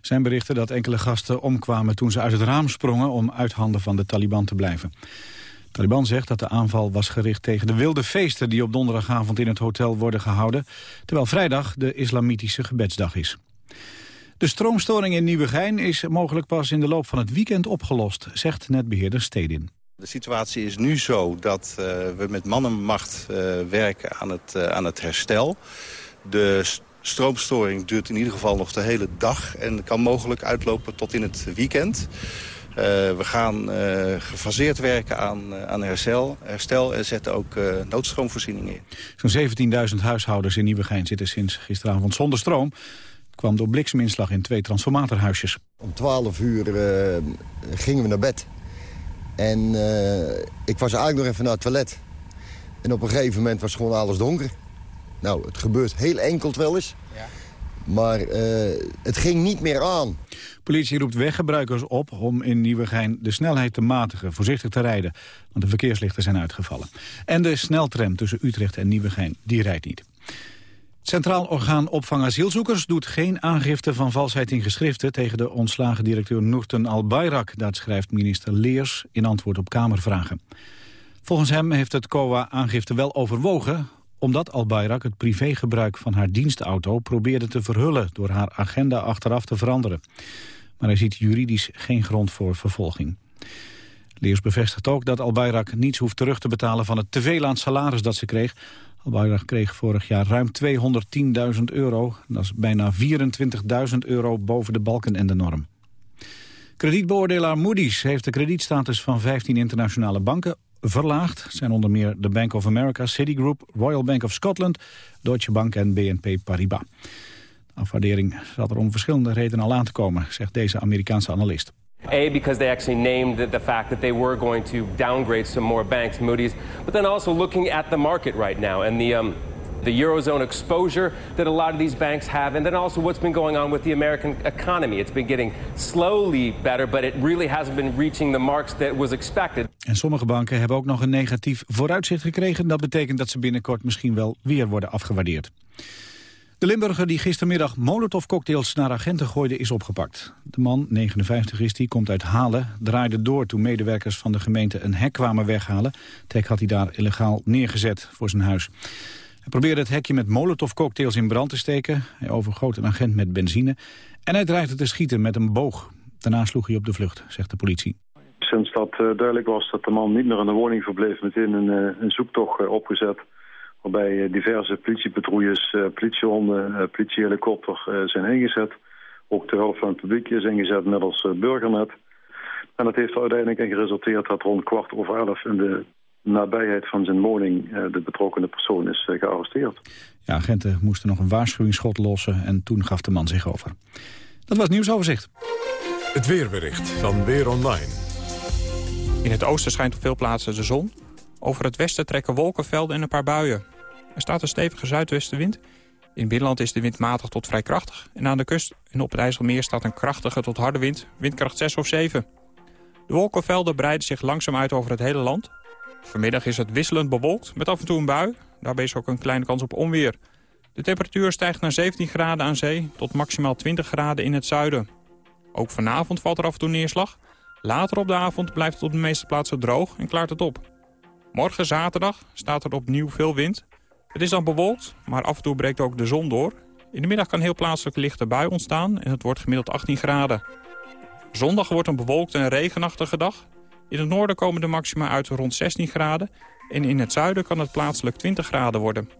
Zijn berichten dat enkele gasten omkwamen toen ze uit het raam sprongen... om uit handen van de Taliban te blijven. De Taliban zegt dat de aanval was gericht tegen de wilde feesten... die op donderdagavond in het hotel worden gehouden... terwijl vrijdag de islamitische gebedsdag is. De stroomstoring in Nieuwegein is mogelijk pas in de loop van het weekend opgelost, zegt netbeheerder Stedin. De situatie is nu zo dat uh, we met mannenmacht uh, werken aan het, uh, aan het herstel. De stroomstoring duurt in ieder geval nog de hele dag en kan mogelijk uitlopen tot in het weekend. we gaan gefaseerd werken aan, aan herstel, herstel en zetten ook noodstroomvoorzieningen in. Zo'n 17.000 huishoudens in Nieuwegein zitten sinds gisteravond zonder stroom kwam door blikseminslag in twee transformatorhuisjes. Om 12 uur uh, gingen we naar bed. En uh, ik was eigenlijk nog even naar het toilet. En op een gegeven moment was gewoon alles donker. Nou, het gebeurt heel enkel wel eens. Ja. Maar uh, het ging niet meer aan. Politie roept weggebruikers op om in Nieuwegein de snelheid te matigen, voorzichtig te rijden. Want de verkeerslichten zijn uitgevallen. En de sneltram tussen Utrecht en Nieuwegein, die rijdt niet. Centraal Orgaan Opvang Asielzoekers doet geen aangifte van valsheid in geschriften tegen de ontslagen directeur Noorten Al-Bayrak. Dat schrijft minister Leers in antwoord op Kamervragen. Volgens hem heeft het COA aangifte wel overwogen, omdat Al-Bayrak het privégebruik van haar dienstauto probeerde te verhullen door haar agenda achteraf te veranderen. Maar hij ziet juridisch geen grond voor vervolging. Leers bevestigt ook dat Al-Bayrak niets hoeft terug te betalen van het teveel aan salaris dat ze kreeg, Al-Bayrak kreeg vorig jaar ruim 210.000 euro. Dat is bijna 24.000 euro boven de balken en de norm. Kredietbeoordelaar Moody's heeft de kredietstatus van 15 internationale banken verlaagd. Zijn onder meer de Bank of America, Citigroup, Royal Bank of Scotland, Deutsche Bank en BNP Paribas. De afwaardering zat er om verschillende redenen al aan te komen, zegt deze Amerikaanse analist. A, because they actually named the, fact that they were going to downgrade some more banks, Moody's, but then also looking at the market right now and the, um, the Eurozone exposure that a lot of these banks have, and then also what's been going on with the American economy. It's been getting slowly better, but it really hasn't been reaching the marks that was expected. En sommige banken hebben ook nog een negatief vooruitzicht gekregen. Dat betekent dat ze binnenkort misschien wel weer worden afgewaardeerd. De Limburger die gistermiddag molotovcocktails naar agenten gooide is opgepakt. De man, 59 is die, komt uit Halen, draaide door toen medewerkers van de gemeente een hek kwamen weghalen. Het hek had hij daar illegaal neergezet voor zijn huis. Hij probeerde het hekje met molotovcocktails in brand te steken. Hij overgoot een agent met benzine en hij dreigde te schieten met een boog. Daarna sloeg hij op de vlucht, zegt de politie. Sinds dat uh, duidelijk was dat de man niet meer in de woning verbleef... meteen een, uh, een zoektocht uh, opgezet waarbij diverse politiepatrouilles, politiehonden, politiehelikopter zijn ingezet. Ook de hulp van het publiek is ingezet middels burgernet. En dat heeft er uiteindelijk in geresulteerd dat rond kwart over elf in de nabijheid van zijn woning de betrokkenen persoon is gearresteerd. Ja, agenten moesten nog een waarschuwingsschot lossen en toen gaf de man zich over. Dat was het nieuwsoverzicht. Het weerbericht van Weer Online. In het oosten schijnt op veel plaatsen de zon. Over het westen trekken wolkenvelden en een paar buien. Er staat een stevige zuidwestenwind. In binnenland is de wind matig tot vrij krachtig. En aan de kust en op het IJsselmeer staat een krachtige tot harde wind, windkracht 6 of 7. De wolkenvelden breiden zich langzaam uit over het hele land. Vanmiddag is het wisselend bewolkt met af en toe een bui. Daarbij is ook een kleine kans op onweer. De temperatuur stijgt naar 17 graden aan zee tot maximaal 20 graden in het zuiden. Ook vanavond valt er af en toe neerslag. Later op de avond blijft het op de meeste plaatsen droog en klaart het op. Morgen zaterdag staat er opnieuw veel wind. Het is dan bewolkt, maar af en toe breekt ook de zon door. In de middag kan heel plaatselijk lichte bui ontstaan en het wordt gemiddeld 18 graden. Zondag wordt een bewolkte en regenachtige dag. In het noorden komen de maxima uit rond 16 graden... en in het zuiden kan het plaatselijk 20 graden worden.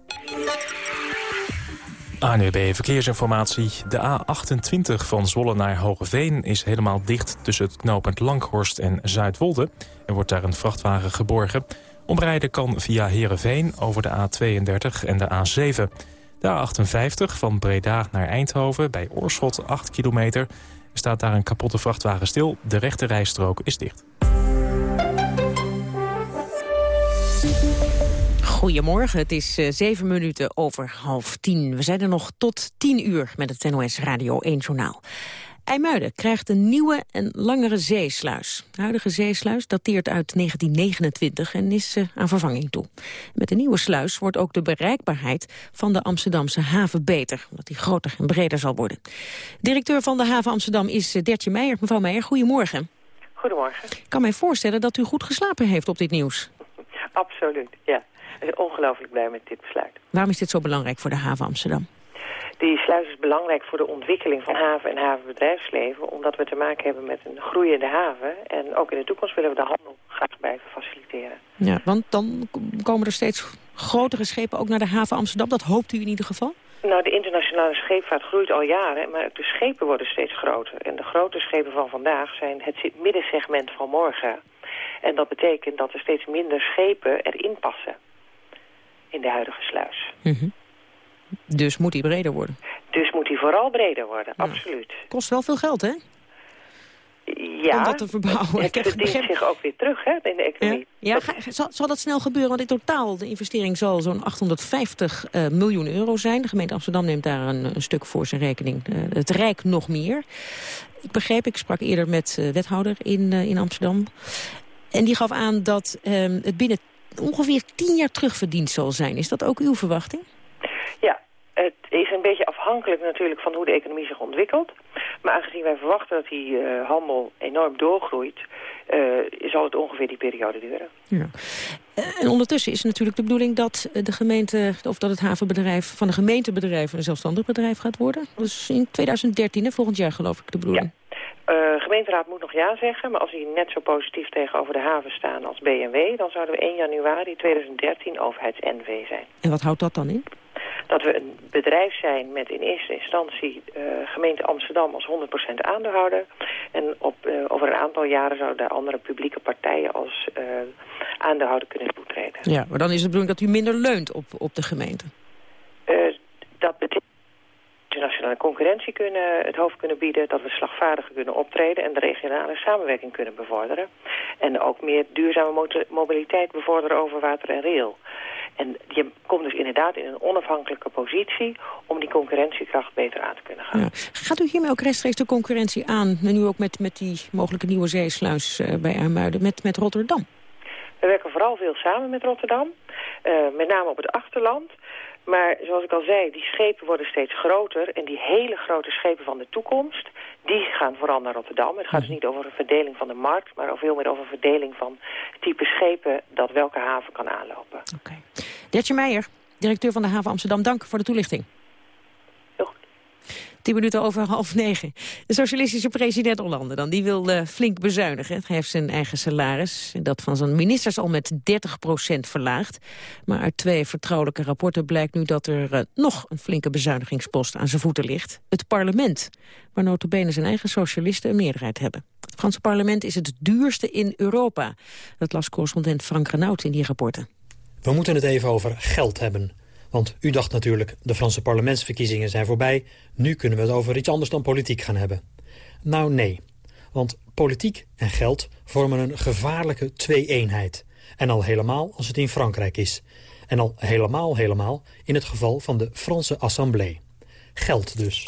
ANUB Verkeersinformatie. De A28 van Zwolle naar Hogeveen is helemaal dicht tussen het knooppunt Langhorst en Zuidwolde. Er wordt daar een vrachtwagen geborgen. Omrijden kan via Heerenveen over de A32 en de A7. De A58 van Breda naar Eindhoven bij Oorschot 8 kilometer. Er staat daar een kapotte vrachtwagen stil. De rechte rijstrook is dicht. Goedemorgen, het is uh, zeven minuten over half tien. We zijn er nog tot tien uur met het NOS Radio 1 Journaal. IJmuiden krijgt een nieuwe en langere zeesluis. De huidige zeesluis dateert uit 1929 en is uh, aan vervanging toe. Met de nieuwe sluis wordt ook de bereikbaarheid van de Amsterdamse haven beter. Omdat die groter en breder zal worden. Directeur van de haven Amsterdam is uh, Dertje Meijer. Mevrouw Meijer, goedemorgen. Goedemorgen. Ik kan mij voorstellen dat u goed geslapen heeft op dit nieuws. Absoluut, ja. Ik ben ongelooflijk blij met dit besluit. Waarom is dit zo belangrijk voor de haven Amsterdam? Die sluis is belangrijk voor de ontwikkeling van haven en havenbedrijfsleven... omdat we te maken hebben met een groeiende haven. En ook in de toekomst willen we de handel graag blijven faciliteren. Ja, want dan komen er steeds grotere schepen ook naar de haven Amsterdam. Dat hoopt u in ieder geval? Nou, de internationale scheepvaart groeit al jaren, maar de schepen worden steeds groter. En de grote schepen van vandaag zijn het middensegment van morgen. En dat betekent dat er steeds minder schepen erin passen in de huidige sluis. Mm Dus moet hij breder worden? Dus moet hij vooral breder worden, absoluut. Kost wel veel geld, hè? Ja, om dat te verbouwen. het verdient zich ook weer terug hè, in de economie. Ja, ja ga, zal, zal, dat snel gebeuren? Want in totaal, de investering zal zo'n 850 uh, miljoen euro zijn. De gemeente Amsterdam neemt daar een, een stuk voor zijn rekening. Uh, het Rijk nog meer. Ik begreep, ik sprak eerder met uh, wethouder in, in Amsterdam. En die gaf aan dat ehm, het binnen ongeveer tien jaar terugverdiend zal zijn. Is dat ook uw verwachting? Ja, het is een beetje afhankelijk natuurlijk van hoe de economie zich ontwikkelt. Maar aangezien wij verwachten dat die uh, handel enorm doorgroeit... Uh, zal het ongeveer die periode duren. Ja. En ondertussen is natuurlijk de bedoeling dat de gemeente... of dat het havenbedrijf van een gemeentebedrijf een zelfstandig bedrijf gaat worden. Dus in 2013, volgend jaar geloof ik de bedoeling. Ja. Uh, gemeenteraad moet nog ja zeggen, maar als die net zo positief tegenover de haven staan als BMW... dan zouden we 1 januari 2013 overheids-NV zijn. En wat houdt dat dan in? Dat we een bedrijf zijn met in eerste instantie uh, gemeente Amsterdam als 100% aandeelhouder. En op, uh, over een aantal jaren zouden andere publieke partijen als aandeelhouder kunnen toetreden. Ja, maar dan is het bedoeling dat u minder leunt op, op de gemeente? dat betekent internationale concurrentie kunnen, het hoofd kunnen bieden... dat we slagvaardiger kunnen optreden en de regionale samenwerking kunnen bevorderen. En ook meer duurzame mobiliteit bevorderen over water en rail. En je komt dus inderdaad in een onafhankelijke positie om die concurrentiekracht beter aan te kunnen gaan. Ja. Gaat u hiermee ook rechtstreeks de concurrentie aan, nu ook met, met die mogelijke nieuwe zeesluis uh, bij Amuiden, met, met Rotterdam? We werken vooral veel samen met Rotterdam, uh, met name op het achterland. Maar zoals ik al zei, die schepen worden steeds groter. En die hele grote schepen van de toekomst, die gaan vooral naar Rotterdam. Het gaat dus niet over een verdeling van de markt, maar veel meer over een verdeling van type schepen dat welke haven kan aanlopen. Oké. Okay. Dertje Meijer, directeur van de haven Amsterdam, dank voor de toelichting. 10 minuten over half negen. De socialistische president Hollande dan, die wil uh, flink bezuinigen. Hij heeft zijn eigen salaris, dat van zijn ministers al met 30% verlaagd. Maar uit twee vertrouwelijke rapporten blijkt nu dat er uh, nog een flinke bezuinigingspost aan zijn voeten ligt. Het parlement, waar notabene zijn eigen socialisten een meerderheid hebben. Het Franse parlement is het duurste in Europa. Dat las correspondent Frank Renaud in die rapporten. We moeten het even over geld hebben. Want u dacht natuurlijk, de Franse parlementsverkiezingen zijn voorbij. Nu kunnen we het over iets anders dan politiek gaan hebben. Nou nee, want politiek en geld vormen een gevaarlijke twee-eenheid. En al helemaal als het in Frankrijk is. En al helemaal helemaal in het geval van de Franse Assemblée. Geld dus.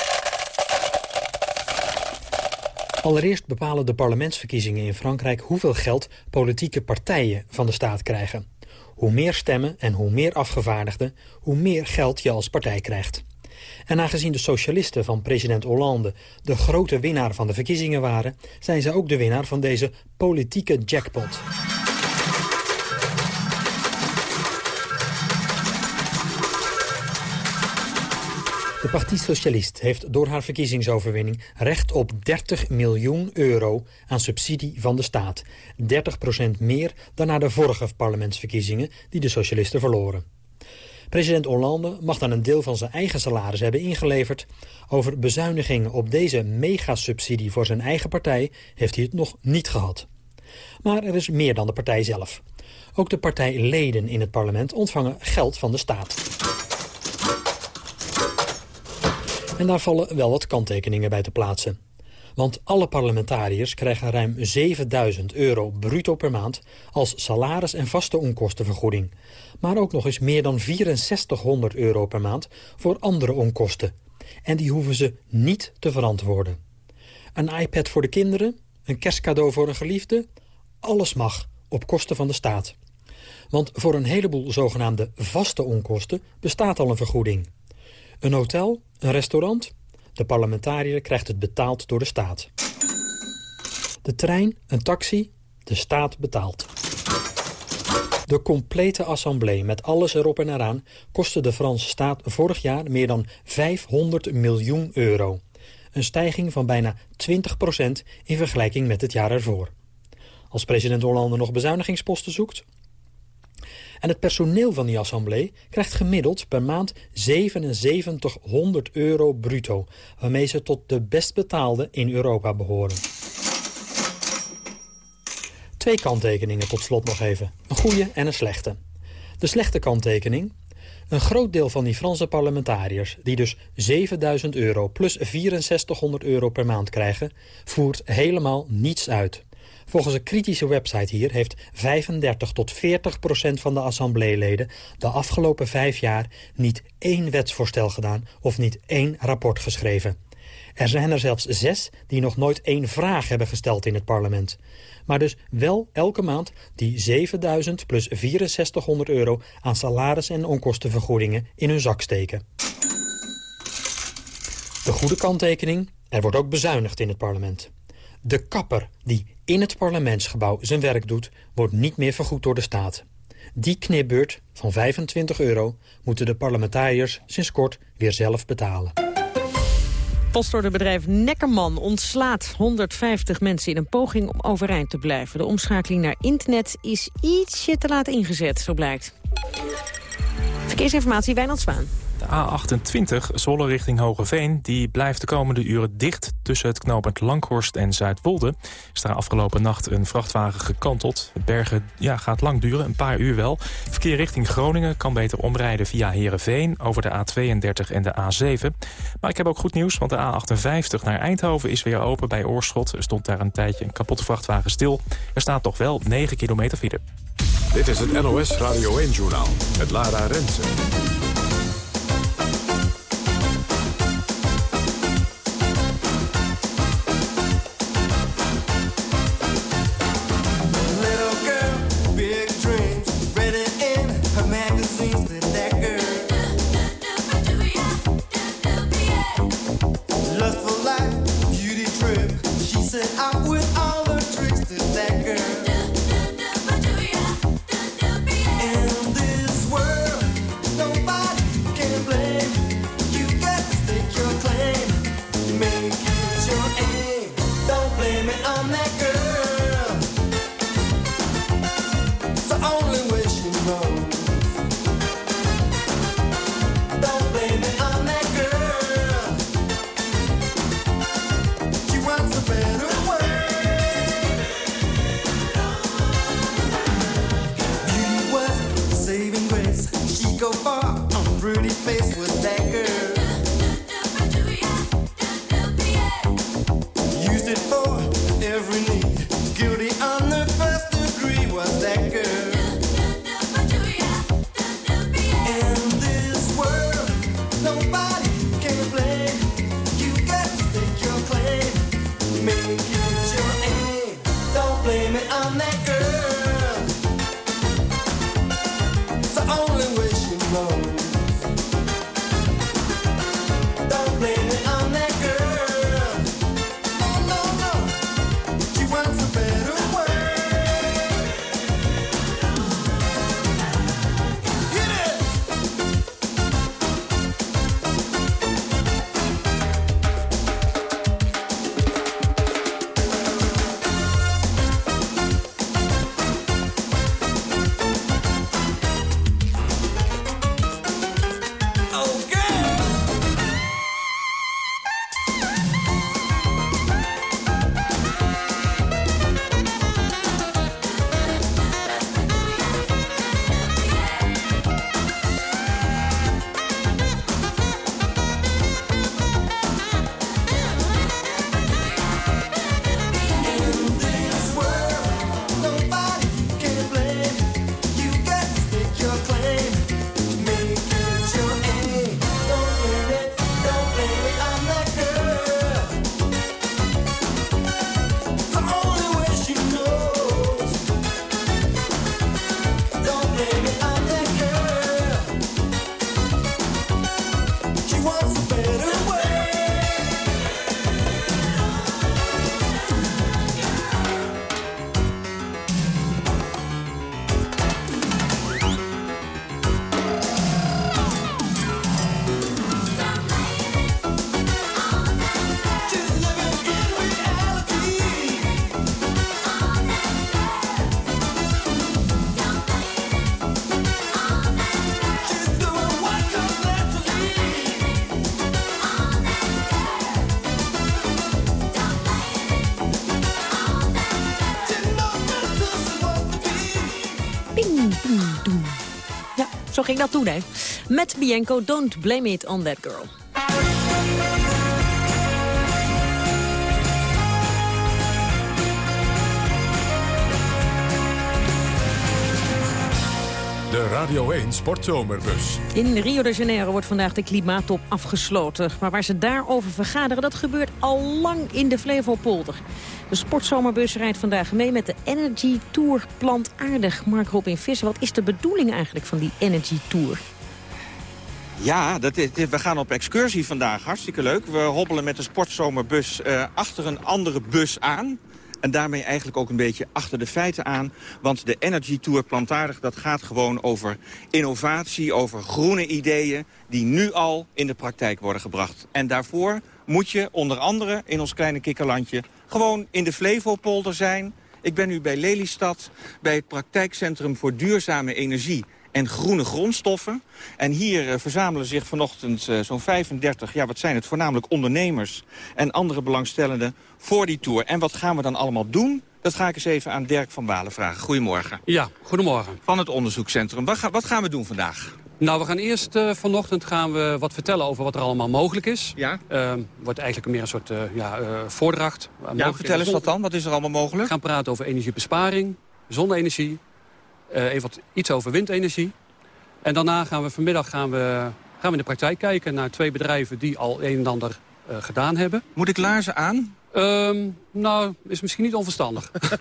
Allereerst bepalen de parlementsverkiezingen in Frankrijk... hoeveel geld politieke partijen van de staat krijgen. Hoe meer stemmen en hoe meer afgevaardigden, hoe meer geld je als partij krijgt. En aangezien de socialisten van president Hollande de grote winnaar van de verkiezingen waren... zijn ze ook de winnaar van deze politieke jackpot. De Partie Socialist heeft door haar verkiezingsoverwinning recht op 30 miljoen euro aan subsidie van de staat. 30% meer dan na de vorige parlementsverkiezingen die de socialisten verloren. President Hollande mag dan een deel van zijn eigen salaris hebben ingeleverd. Over bezuinigingen op deze megasubsidie voor zijn eigen partij heeft hij het nog niet gehad. Maar er is meer dan de partij zelf. Ook de partijleden in het parlement ontvangen geld van de staat. En daar vallen wel wat kanttekeningen bij te plaatsen. Want alle parlementariërs krijgen ruim 7000 euro bruto per maand... als salaris- en vaste onkostenvergoeding. Maar ook nog eens meer dan 6400 euro per maand voor andere onkosten. En die hoeven ze niet te verantwoorden. Een iPad voor de kinderen, een kerstcadeau voor een geliefde... alles mag, op kosten van de staat. Want voor een heleboel zogenaamde vaste onkosten bestaat al een vergoeding. Een hotel, een restaurant? De parlementariër krijgt het betaald door de staat. De trein, een taxi? De staat betaalt. De complete assemblée met alles erop en eraan kostte de Franse staat vorig jaar meer dan 500 miljoen euro. Een stijging van bijna 20% in vergelijking met het jaar ervoor. Als president Hollande nog bezuinigingsposten zoekt, en het personeel van die assemblée krijgt gemiddeld per maand 7700 euro bruto... waarmee ze tot de best betaalde in Europa behoren. Twee kanttekeningen tot slot nog even. Een goede en een slechte. De slechte kanttekening... Een groot deel van die Franse parlementariërs, die dus 7000 euro plus 6400 euro per maand krijgen, voert helemaal niets uit. Volgens een kritische website hier heeft 35 tot 40 procent van de assembleeleden de afgelopen vijf jaar niet één wetsvoorstel gedaan of niet één rapport geschreven. Er zijn er zelfs zes die nog nooit één vraag hebben gesteld in het parlement. Maar dus wel elke maand die 7000 plus 6400 euro aan salaris- en onkostenvergoedingen in hun zak steken. De goede kanttekening, er wordt ook bezuinigd in het parlement. De kapper die in het parlementsgebouw zijn werk doet... wordt niet meer vergoed door de staat. Die knipbeurt van 25 euro moeten de parlementariërs sinds kort weer zelf betalen. Postorderbedrijf Neckerman ontslaat 150 mensen in een poging om overeind te blijven. De omschakeling naar internet is ietsje te laat ingezet, zo blijkt. Verkeersinformatie, Wijnand Zwaan. De A28 Zwolle richting Hogeveen die blijft de komende uren dicht tussen het knooppunt Langhorst en Zuidwolde. Is daar afgelopen nacht een vrachtwagen gekanteld. Bergen ja, gaat lang duren, een paar uur wel. Verkeer richting Groningen kan beter omrijden via Heerenveen over de A32 en de A7. Maar ik heb ook goed nieuws, want de A58 naar Eindhoven is weer open bij Oorschot. Er stond daar een tijdje een kapotte vrachtwagen stil. Er staat toch wel 9 kilometer file. Dit is het NOS Radio 1-journaal met Lara Rensen. Ging dat toen, hè. Met Bianco, don't blame it on that girl. De Radio 1 Sportzomerbus. In Rio de Janeiro wordt vandaag de klimaattop afgesloten. Maar waar ze daarover vergaderen, dat gebeurt al lang in de Flevopolder. De sportzomerbus rijdt vandaag mee met de Energy Tour Plantaardig. Mark Robin Visser, wat is de bedoeling eigenlijk van die Energy Tour? Ja, dat is, we gaan op excursie vandaag. Hartstikke leuk. We hobbelen met de sportzomerbus eh, achter een andere bus aan. En daarmee eigenlijk ook een beetje achter de feiten aan. Want de Energy Tour Plantaardig, dat gaat gewoon over innovatie, over groene ideeën... die nu al in de praktijk worden gebracht. En daarvoor moet je onder andere in ons kleine kikkerlandje... gewoon in de Flevopolder zijn. Ik ben nu bij Lelystad, bij het praktijkcentrum voor duurzame energie en groene grondstoffen. En hier eh, verzamelen zich vanochtend eh, zo'n 35, ja wat zijn het, voornamelijk ondernemers en andere belangstellenden voor die tour. En wat gaan we dan allemaal doen? Dat ga ik eens even aan Dirk van Balen vragen. Goedemorgen. Ja, goedemorgen. Van het onderzoekscentrum. Wat, ga- wat gaan we doen vandaag? Nou, we gaan eerst eh, vanochtend gaan we wat vertellen over wat er allemaal mogelijk is. Ja. Eh, wordt eigenlijk meer een soort eh, ja, eh, voordracht. Ja, vertel eens wat dan. Wat is er allemaal mogelijk? We gaan praten over energiebesparing, zonne-energie, even wat, iets over windenergie. En daarna gaan we vanmiddag gaan we, gaan we in de praktijk kijken naar twee bedrijven die al een en ander gedaan hebben. Moet ik laarzen aan? Ehm, nou, is misschien niet onverstandig.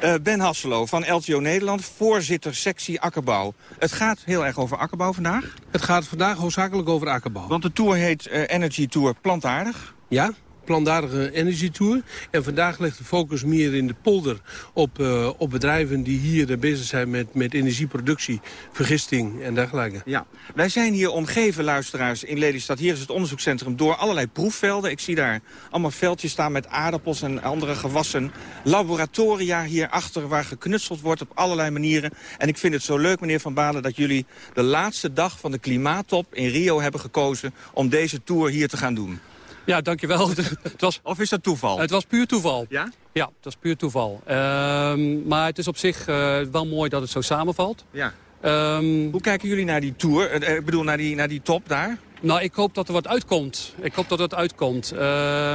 Eh, ben Hasselo van LTO Nederland, voorzitter sectie akkerbouw. Het gaat heel erg over akkerbouw vandaag? Het gaat vandaag hoofdzakelijk over akkerbouw. Want de tour heet eh, Energy Tour Plantaardig. Ja, plantaardige Energy Tour. En vandaag ligt de focus meer in de polder op, eh, op bedrijven die hier eh, bezig zijn met, met energieproductie, vergisting en dergelijke. Ja, wij zijn hier omgeven, luisteraars, in Lelystad. Hier is het onderzoekscentrum door allerlei proefvelden. Ik zie daar allemaal veldjes staan met aardappels en andere gewassen. Laboratoria hierachter waar geknutseld wordt op allerlei manieren. En ik vind het zo leuk, meneer Van Balen, dat jullie de laatste dag van de klimaattop in Rio hebben gekozen om deze tour hier te gaan doen. Ja, dankjewel. het was, of is dat toeval? Het was puur toeval. Ja? Ja, het was puur toeval. Ehm, maar het is op zich eh, wel mooi dat het zo samenvalt. Ja. Ehm, Hoe kijken jullie naar die tour? Eh, Ik bedoel, naar die, naar die top daar? Nou, ik hoop dat er wat uitkomt. Ik hoop dat het uitkomt. Eh,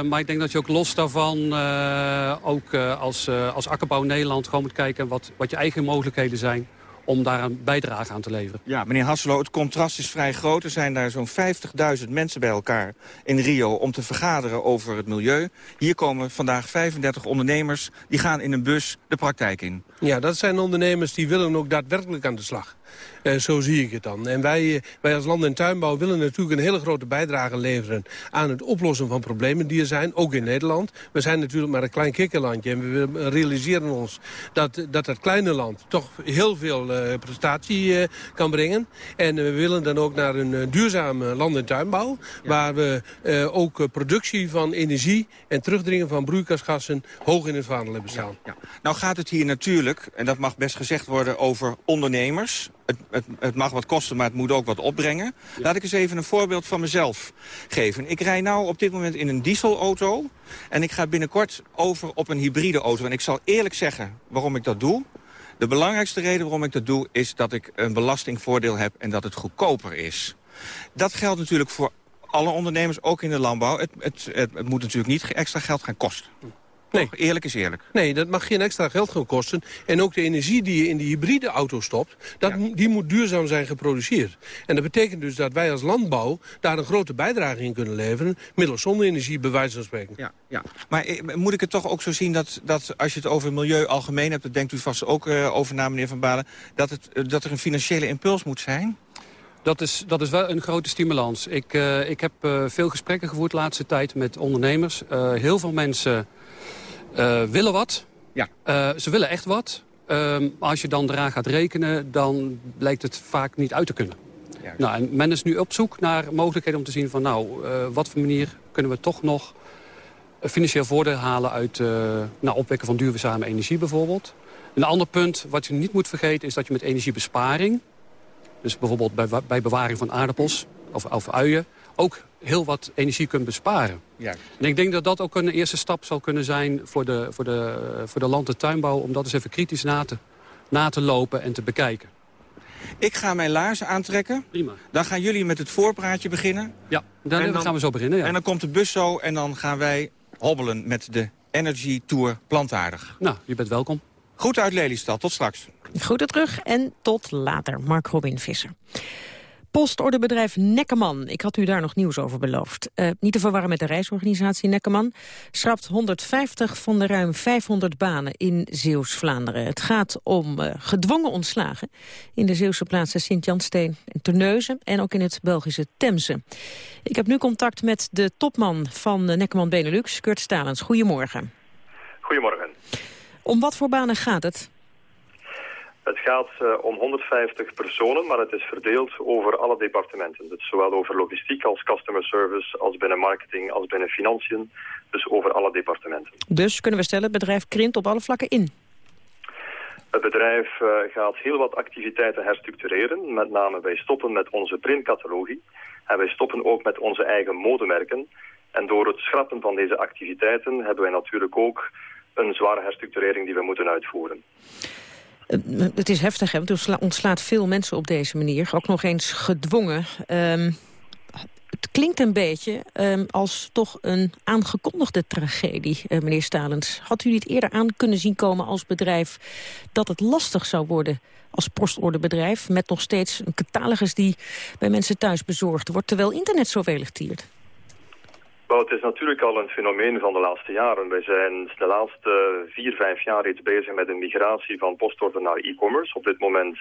maar ik denk dat je ook los daarvan, eh, ook eh, als, eh, als Akkerbouw Nederland... gewoon moet kijken wat, wat je eigen mogelijkheden zijn om daar een bijdrage aan te leveren. Ja, meneer Hasselo, het contrast is vrij groot. Er zijn daar zo'n 50.000 mensen bij elkaar in Rio om te vergaderen over het milieu. Hier komen vandaag 35 ondernemers. Die gaan in een bus de praktijk in. Ja, dat zijn ondernemers die willen ook daadwerkelijk aan de slag. Eh, zo zie ik het dan. En wij, eh, wij als land- en tuinbouw willen natuurlijk een hele grote bijdrage leveren... aan het oplossen van problemen die er zijn, ook in Nederland. We zijn natuurlijk maar een klein kikkerlandje. En we realiseren ons dat dat, dat kleine land toch heel veel eh, prestatie kan brengen. En we willen dan ook naar een duurzame land- en tuinbouw... waar we ook productie van energie en terugdringen van broeikasgassen... hoog in het vaandel hebben staan. Nou gaat het hier natuurlijk, en dat mag best gezegd worden, over ondernemers. Het, het, het mag wat kosten, maar het moet ook wat opbrengen. Laat ik eens even een voorbeeld van mezelf geven. Ik rij nou op dit moment in een dieselauto. En ik ga binnenkort over op een hybride auto. En ik zal eerlijk zeggen waarom ik dat doe. De belangrijkste reden waarom ik dat doe... is dat ik een belastingvoordeel heb en dat het goedkoper is. Dat geldt natuurlijk voor alle ondernemers, ook in de landbouw. Het, het, het, het moet natuurlijk niet extra geld gaan kosten. Nee. Eerlijk is eerlijk. Nee, dat mag geen extra geld gaan kosten. En ook de energie die je in die hybride auto stopt... Dat, die moet duurzaam zijn geproduceerd. En dat betekent dus dat wij als landbouw... daar een grote bijdrage in kunnen leveren... middels zonne-energie, bij wijze van spreken. Ja, ja. Maar eh, moet ik het toch ook zo zien dat, dat als je het over milieu algemeen hebt... dat denkt u vast ook eh, over na, meneer Van Balen... Dat, het, eh, dat er een financiële impuls moet zijn? Dat is, dat is wel een grote stimulans. Ik, eh, ik heb eh, veel gesprekken gevoerd de laatste tijd met ondernemers. Eh, heel veel mensen willen wat. Ja. Ze willen echt wat. Ehm, als je dan eraan gaat rekenen, dan blijkt het vaak niet uit te kunnen. Nou, en men is nu op zoek naar mogelijkheden om te zien van... nou, wat voor manier kunnen we toch nog financieel voordeel halen... uit nou, opwekken van duurzame energie bijvoorbeeld. Een ander punt wat je niet moet vergeten is dat je met energiebesparing... dus bijvoorbeeld bij, bij bewaring van aardappels of, of uien... ook heel wat energie kunt besparen. Ja. En ik denk dat dat ook een eerste stap zal kunnen zijn voor de, voor de, voor de land- en tuinbouw... om dat eens even kritisch na te, na te lopen en te bekijken. Ik ga mijn laarzen aantrekken. Prima. Dan gaan jullie met het voorpraatje beginnen. Ja, dan, gaan we zo beginnen. Ja. En dan komt de bus zo en dan gaan wij hobbelen met de Energy Tour Plantaardig. Nou, je bent welkom. Goed uit Lelystad. Tot straks. Groeten terug en tot later. Mark Robin Visser. Postordebedrijf Nekkerman. Ik had u daar nog nieuws over beloofd. Uh, niet te verwarren met de reisorganisatie Nekkerman. Schrapt 150 van de ruim 500 banen in Zeeuws-Vlaanderen. Het gaat om uh, gedwongen ontslagen in de Zeeuwse plaatsen Sint-Jansteen en Terneuzen... en ook in het Belgische Temse. Ik heb nu contact met de topman van Nekkerman Benelux, Kurt Stalens. Goedemorgen. Goedemorgen. Om wat voor banen gaat het? Het gaat uh, om 150 personen, maar het is verdeeld over alle departementen. Dus zowel over logistiek als customer service, als binnen marketing, als binnen financiën. Dus over alle departementen. Dus kunnen we stellen, het bedrijf krimpt op alle vlakken in? Het bedrijf uh, gaat heel wat activiteiten herstructureren. Met name wij stoppen met onze printcatalogie. En wij stoppen ook met onze eigen modemerken. En door het schrappen van deze activiteiten hebben wij natuurlijk ook een zware herstructurering die we moeten uitvoeren. Uh, het is heftig, hè? u ontslaat veel mensen op deze manier. Ook nog eens gedwongen. Uh, Het klinkt een beetje ehm, als toch een aangekondigde tragedie, eh, meneer Stalens. Had u niet eerder aan kunnen zien komen als bedrijf dat het lastig zou worden als postorderbedrijf... met nog steeds een catalogus die bij mensen thuis bezorgd wordt... terwijl internet zo velig tiert? Wel, het is natuurlijk al een fenomeen van de laatste jaren. Wij zijn de laatste vier, vijf jaar reeds bezig met een migratie van postorder naar e-commerce. Op dit moment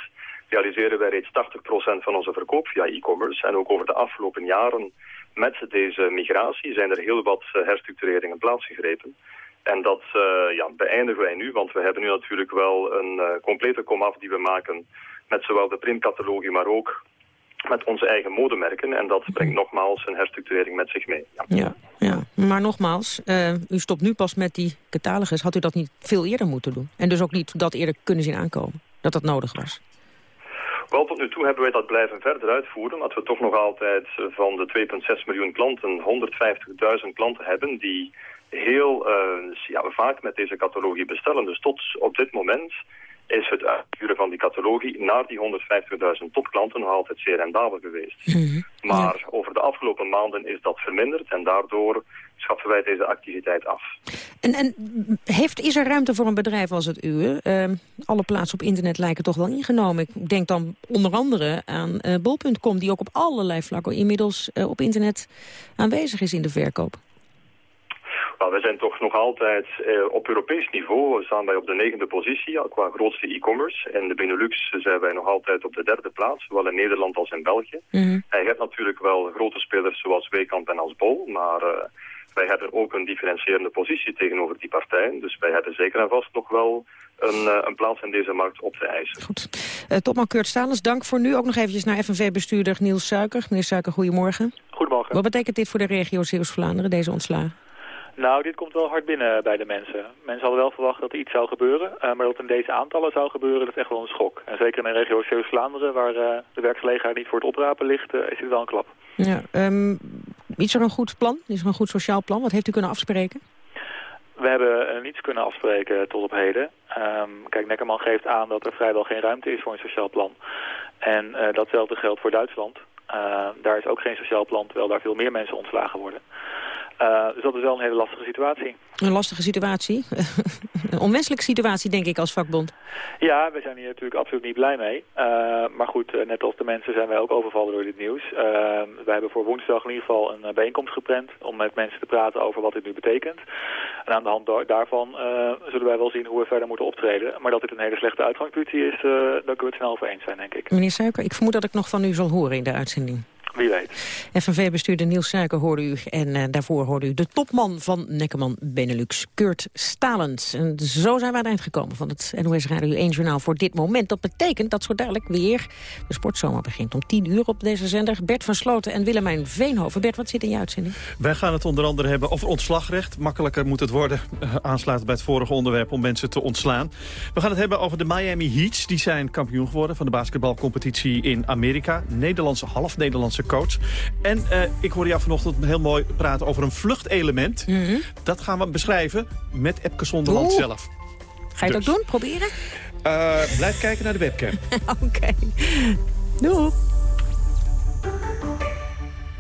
realiseren wij reeds 80% van onze verkoop via e-commerce. En ook over de afgelopen jaren met deze migratie zijn er heel wat eh, herstructureringen plaatsgegrepen. En dat uh, ja, beëindigen wij nu, want we hebben nu natuurlijk wel een uh, complete komaf die we maken met zowel de printcatalogie, maar ook met onze eigen modemerken. En dat brengt nogmaals een herstructurering met zich mee. Ja, ja, ja. maar nogmaals, uh, u stopt nu pas met die catalogus. Had u dat niet veel eerder moeten doen? En dus ook niet dat eerder kunnen zien aankomen, dat dat nodig was? Wel, tot nu toe hebben wij dat blijven verder uitvoeren. Dat we toch nog altijd van de 2,6 miljoen klanten 150.000 klanten hebben die heel uh, ja, vaak met deze catalogie bestellen. Dus tot op dit moment is het uitsturen van die catalogie naar die 150.000 topklanten nog altijd zeer rendabel geweest. Mhm. Maar over de afgelopen maanden is dat verminderd en daardoor schaffen wij deze activiteit af. En, en heeft, is er ruimte voor een bedrijf als het uwe? Uh, alle plaatsen op internet lijken toch wel ingenomen. Ik denk dan onder andere aan uh, bol.com... die ook op allerlei vlakken inmiddels uh, op internet aanwezig is in de verkoop. We zijn toch nog altijd eh, op Europees niveau, staan wij op de negende positie qua grootste e-commerce. In de Benelux zijn wij nog altijd op de derde plaats, zowel in Nederland als in België. Mhm. En je hebt natuurlijk wel grote spelers zoals Weekamp en als Bol, maar uh, wij hebben ook een differentiërende positie tegenover die partijen. Dus wij hebben zeker en vast nog wel een, uh, een plaats in deze markt op te eisen. Goed. Uh, topman Kurt Stalens, dank voor nu. Ook nog eventjes naar FNV-bestuurder Niels Suiker. Meneer Suiker, goedemorgen. Goedemorgen. Wat betekent dit voor de regio Zeeuws-Vlaanderen, deze ontslagen? Nou, dit komt wel hard binnen bij de mensen. Mensen hadden wel verwacht dat er iets zou gebeuren, uh, maar dat in deze aantallen zou gebeuren, dat is echt wel een schok. En zeker in de regio Zeeuws-Vlaanderen, waar uh, de werkgelegenheid niet voor het oprapen ligt, uh, is dit wel een klap. Ja, um, is er een goed plan? Is er een goed sociaal plan? Wat heeft u kunnen afspreken? We hebben niets kunnen afspreken tot op heden. Um, kijk, Neckerman geeft aan dat er vrijwel geen ruimte is voor een sociaal plan. En datzelfde geldt voor Duitsland. daar is ook geen sociaal plan, terwijl daar veel meer mensen ontslagen worden. Uh, dus dat is wel een hele lastige situatie. Een lastige situatie? een onwenselijke situatie, denk ik, als vakbond. Ja, we zijn hier natuurlijk absoluut niet blij mee. Uh, maar goed, uh, net als de mensen zijn wij ook overvallen door dit nieuws. wij hebben voor woensdag in ieder geval een bijeenkomst gepland... om met mensen te praten over wat dit nu betekent. En aan de hand daarvan zullen wij wel zien hoe we verder moeten optreden. Maar dat dit een hele slechte uitgangspositie is, daar kunnen we het snel over eens zijn, denk ik. Meneer Suiker, ik vermoed dat ik nog van u zal horen in de uitzending. Wie weet. FNV-bestuurder Niels Suiker hoorde u. En uh, daarvoor hoorde u de topman van Neckerman Benelux, Kurt Stalens. En zo zijn we aan het eind gekomen van het NOS Radio 1 Journaal voor dit moment. Dat betekent dat zo dadelijk weer de sportzomer begint. Om 10 uur op deze zender. Bert van Sloten en Willemijn Veenhoven. Bert, wat zit in je uitzending? Wij gaan het onder andere hebben over ontslagrecht. Makkelijker moet het worden. Uh, aansluiten bij het vorige onderwerp om mensen te ontslaan. We gaan het hebben over de Miami Heats. Die zijn kampioen geworden van de basketbalcompetitie in Amerika. Nederlandse, half Nederlandse coach. En uh, ik hoorde jou vanochtend heel mooi praten over een vluchtelement. Mm -hmm. Dat gaan we beschrijven met Epke Zonderland Oeh. zelf. Ga je dus. dat doen? Proberen? Uh, blijf kijken naar de webcam. Oké. Okay. Doei.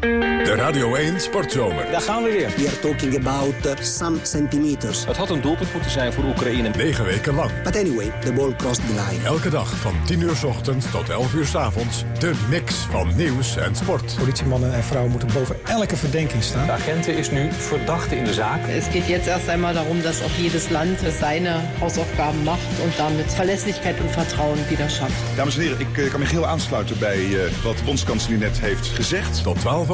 De Radio 1 Sportzomer. Daar gaan we weer. We are talking about uh, some centimeters. Het had een doelpunt moeten zijn voor Oekraïne. Negen weken lang. But anyway, the ball crossed the line. Elke dag van 10 uur s ochtends tot 11 uur s avonds. De mix van nieuws en sport. Politiemannen en vrouwen moeten boven elke verdenking staan. De agenten is nu verdachte in de zaak. Es geht jetzt erst einmal darum, dass auch jedes Land seine Hausaufgaben macht und damit Verlässlichkeit und Vertrauen wieder schafft. Dames en heren, ik uh, kan me heel aansluiten bij uh, wat de bondskanselier net heeft gezegd. Tot 12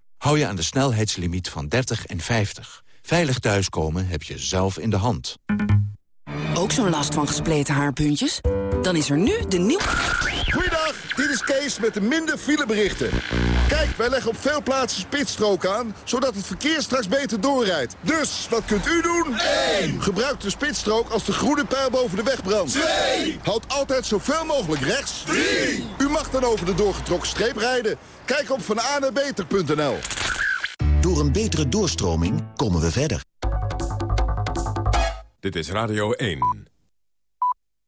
Hou je aan de snelheidslimiet van 30 en 50. Veilig thuiskomen heb je zelf in de hand. Ook zo'n last van gespleten haarpuntjes? Dan is er nu de nieuw... Is is Kees met de minder fileberichten. Kijk, wij leggen op veel plaatsen spitsstrook aan... zodat het verkeer straks beter doorrijdt. Dus, wat kunt u doen? 1. Gebruik de spitsstrook als de groene pijl boven de weg brandt. 2. Houd altijd zoveel mogelijk rechts. 3. U mag dan over de doorgetrokken streep rijden. Kijk op vananebeter.nl. Door een betere doorstroming komen we verder. Dit is Radio 1.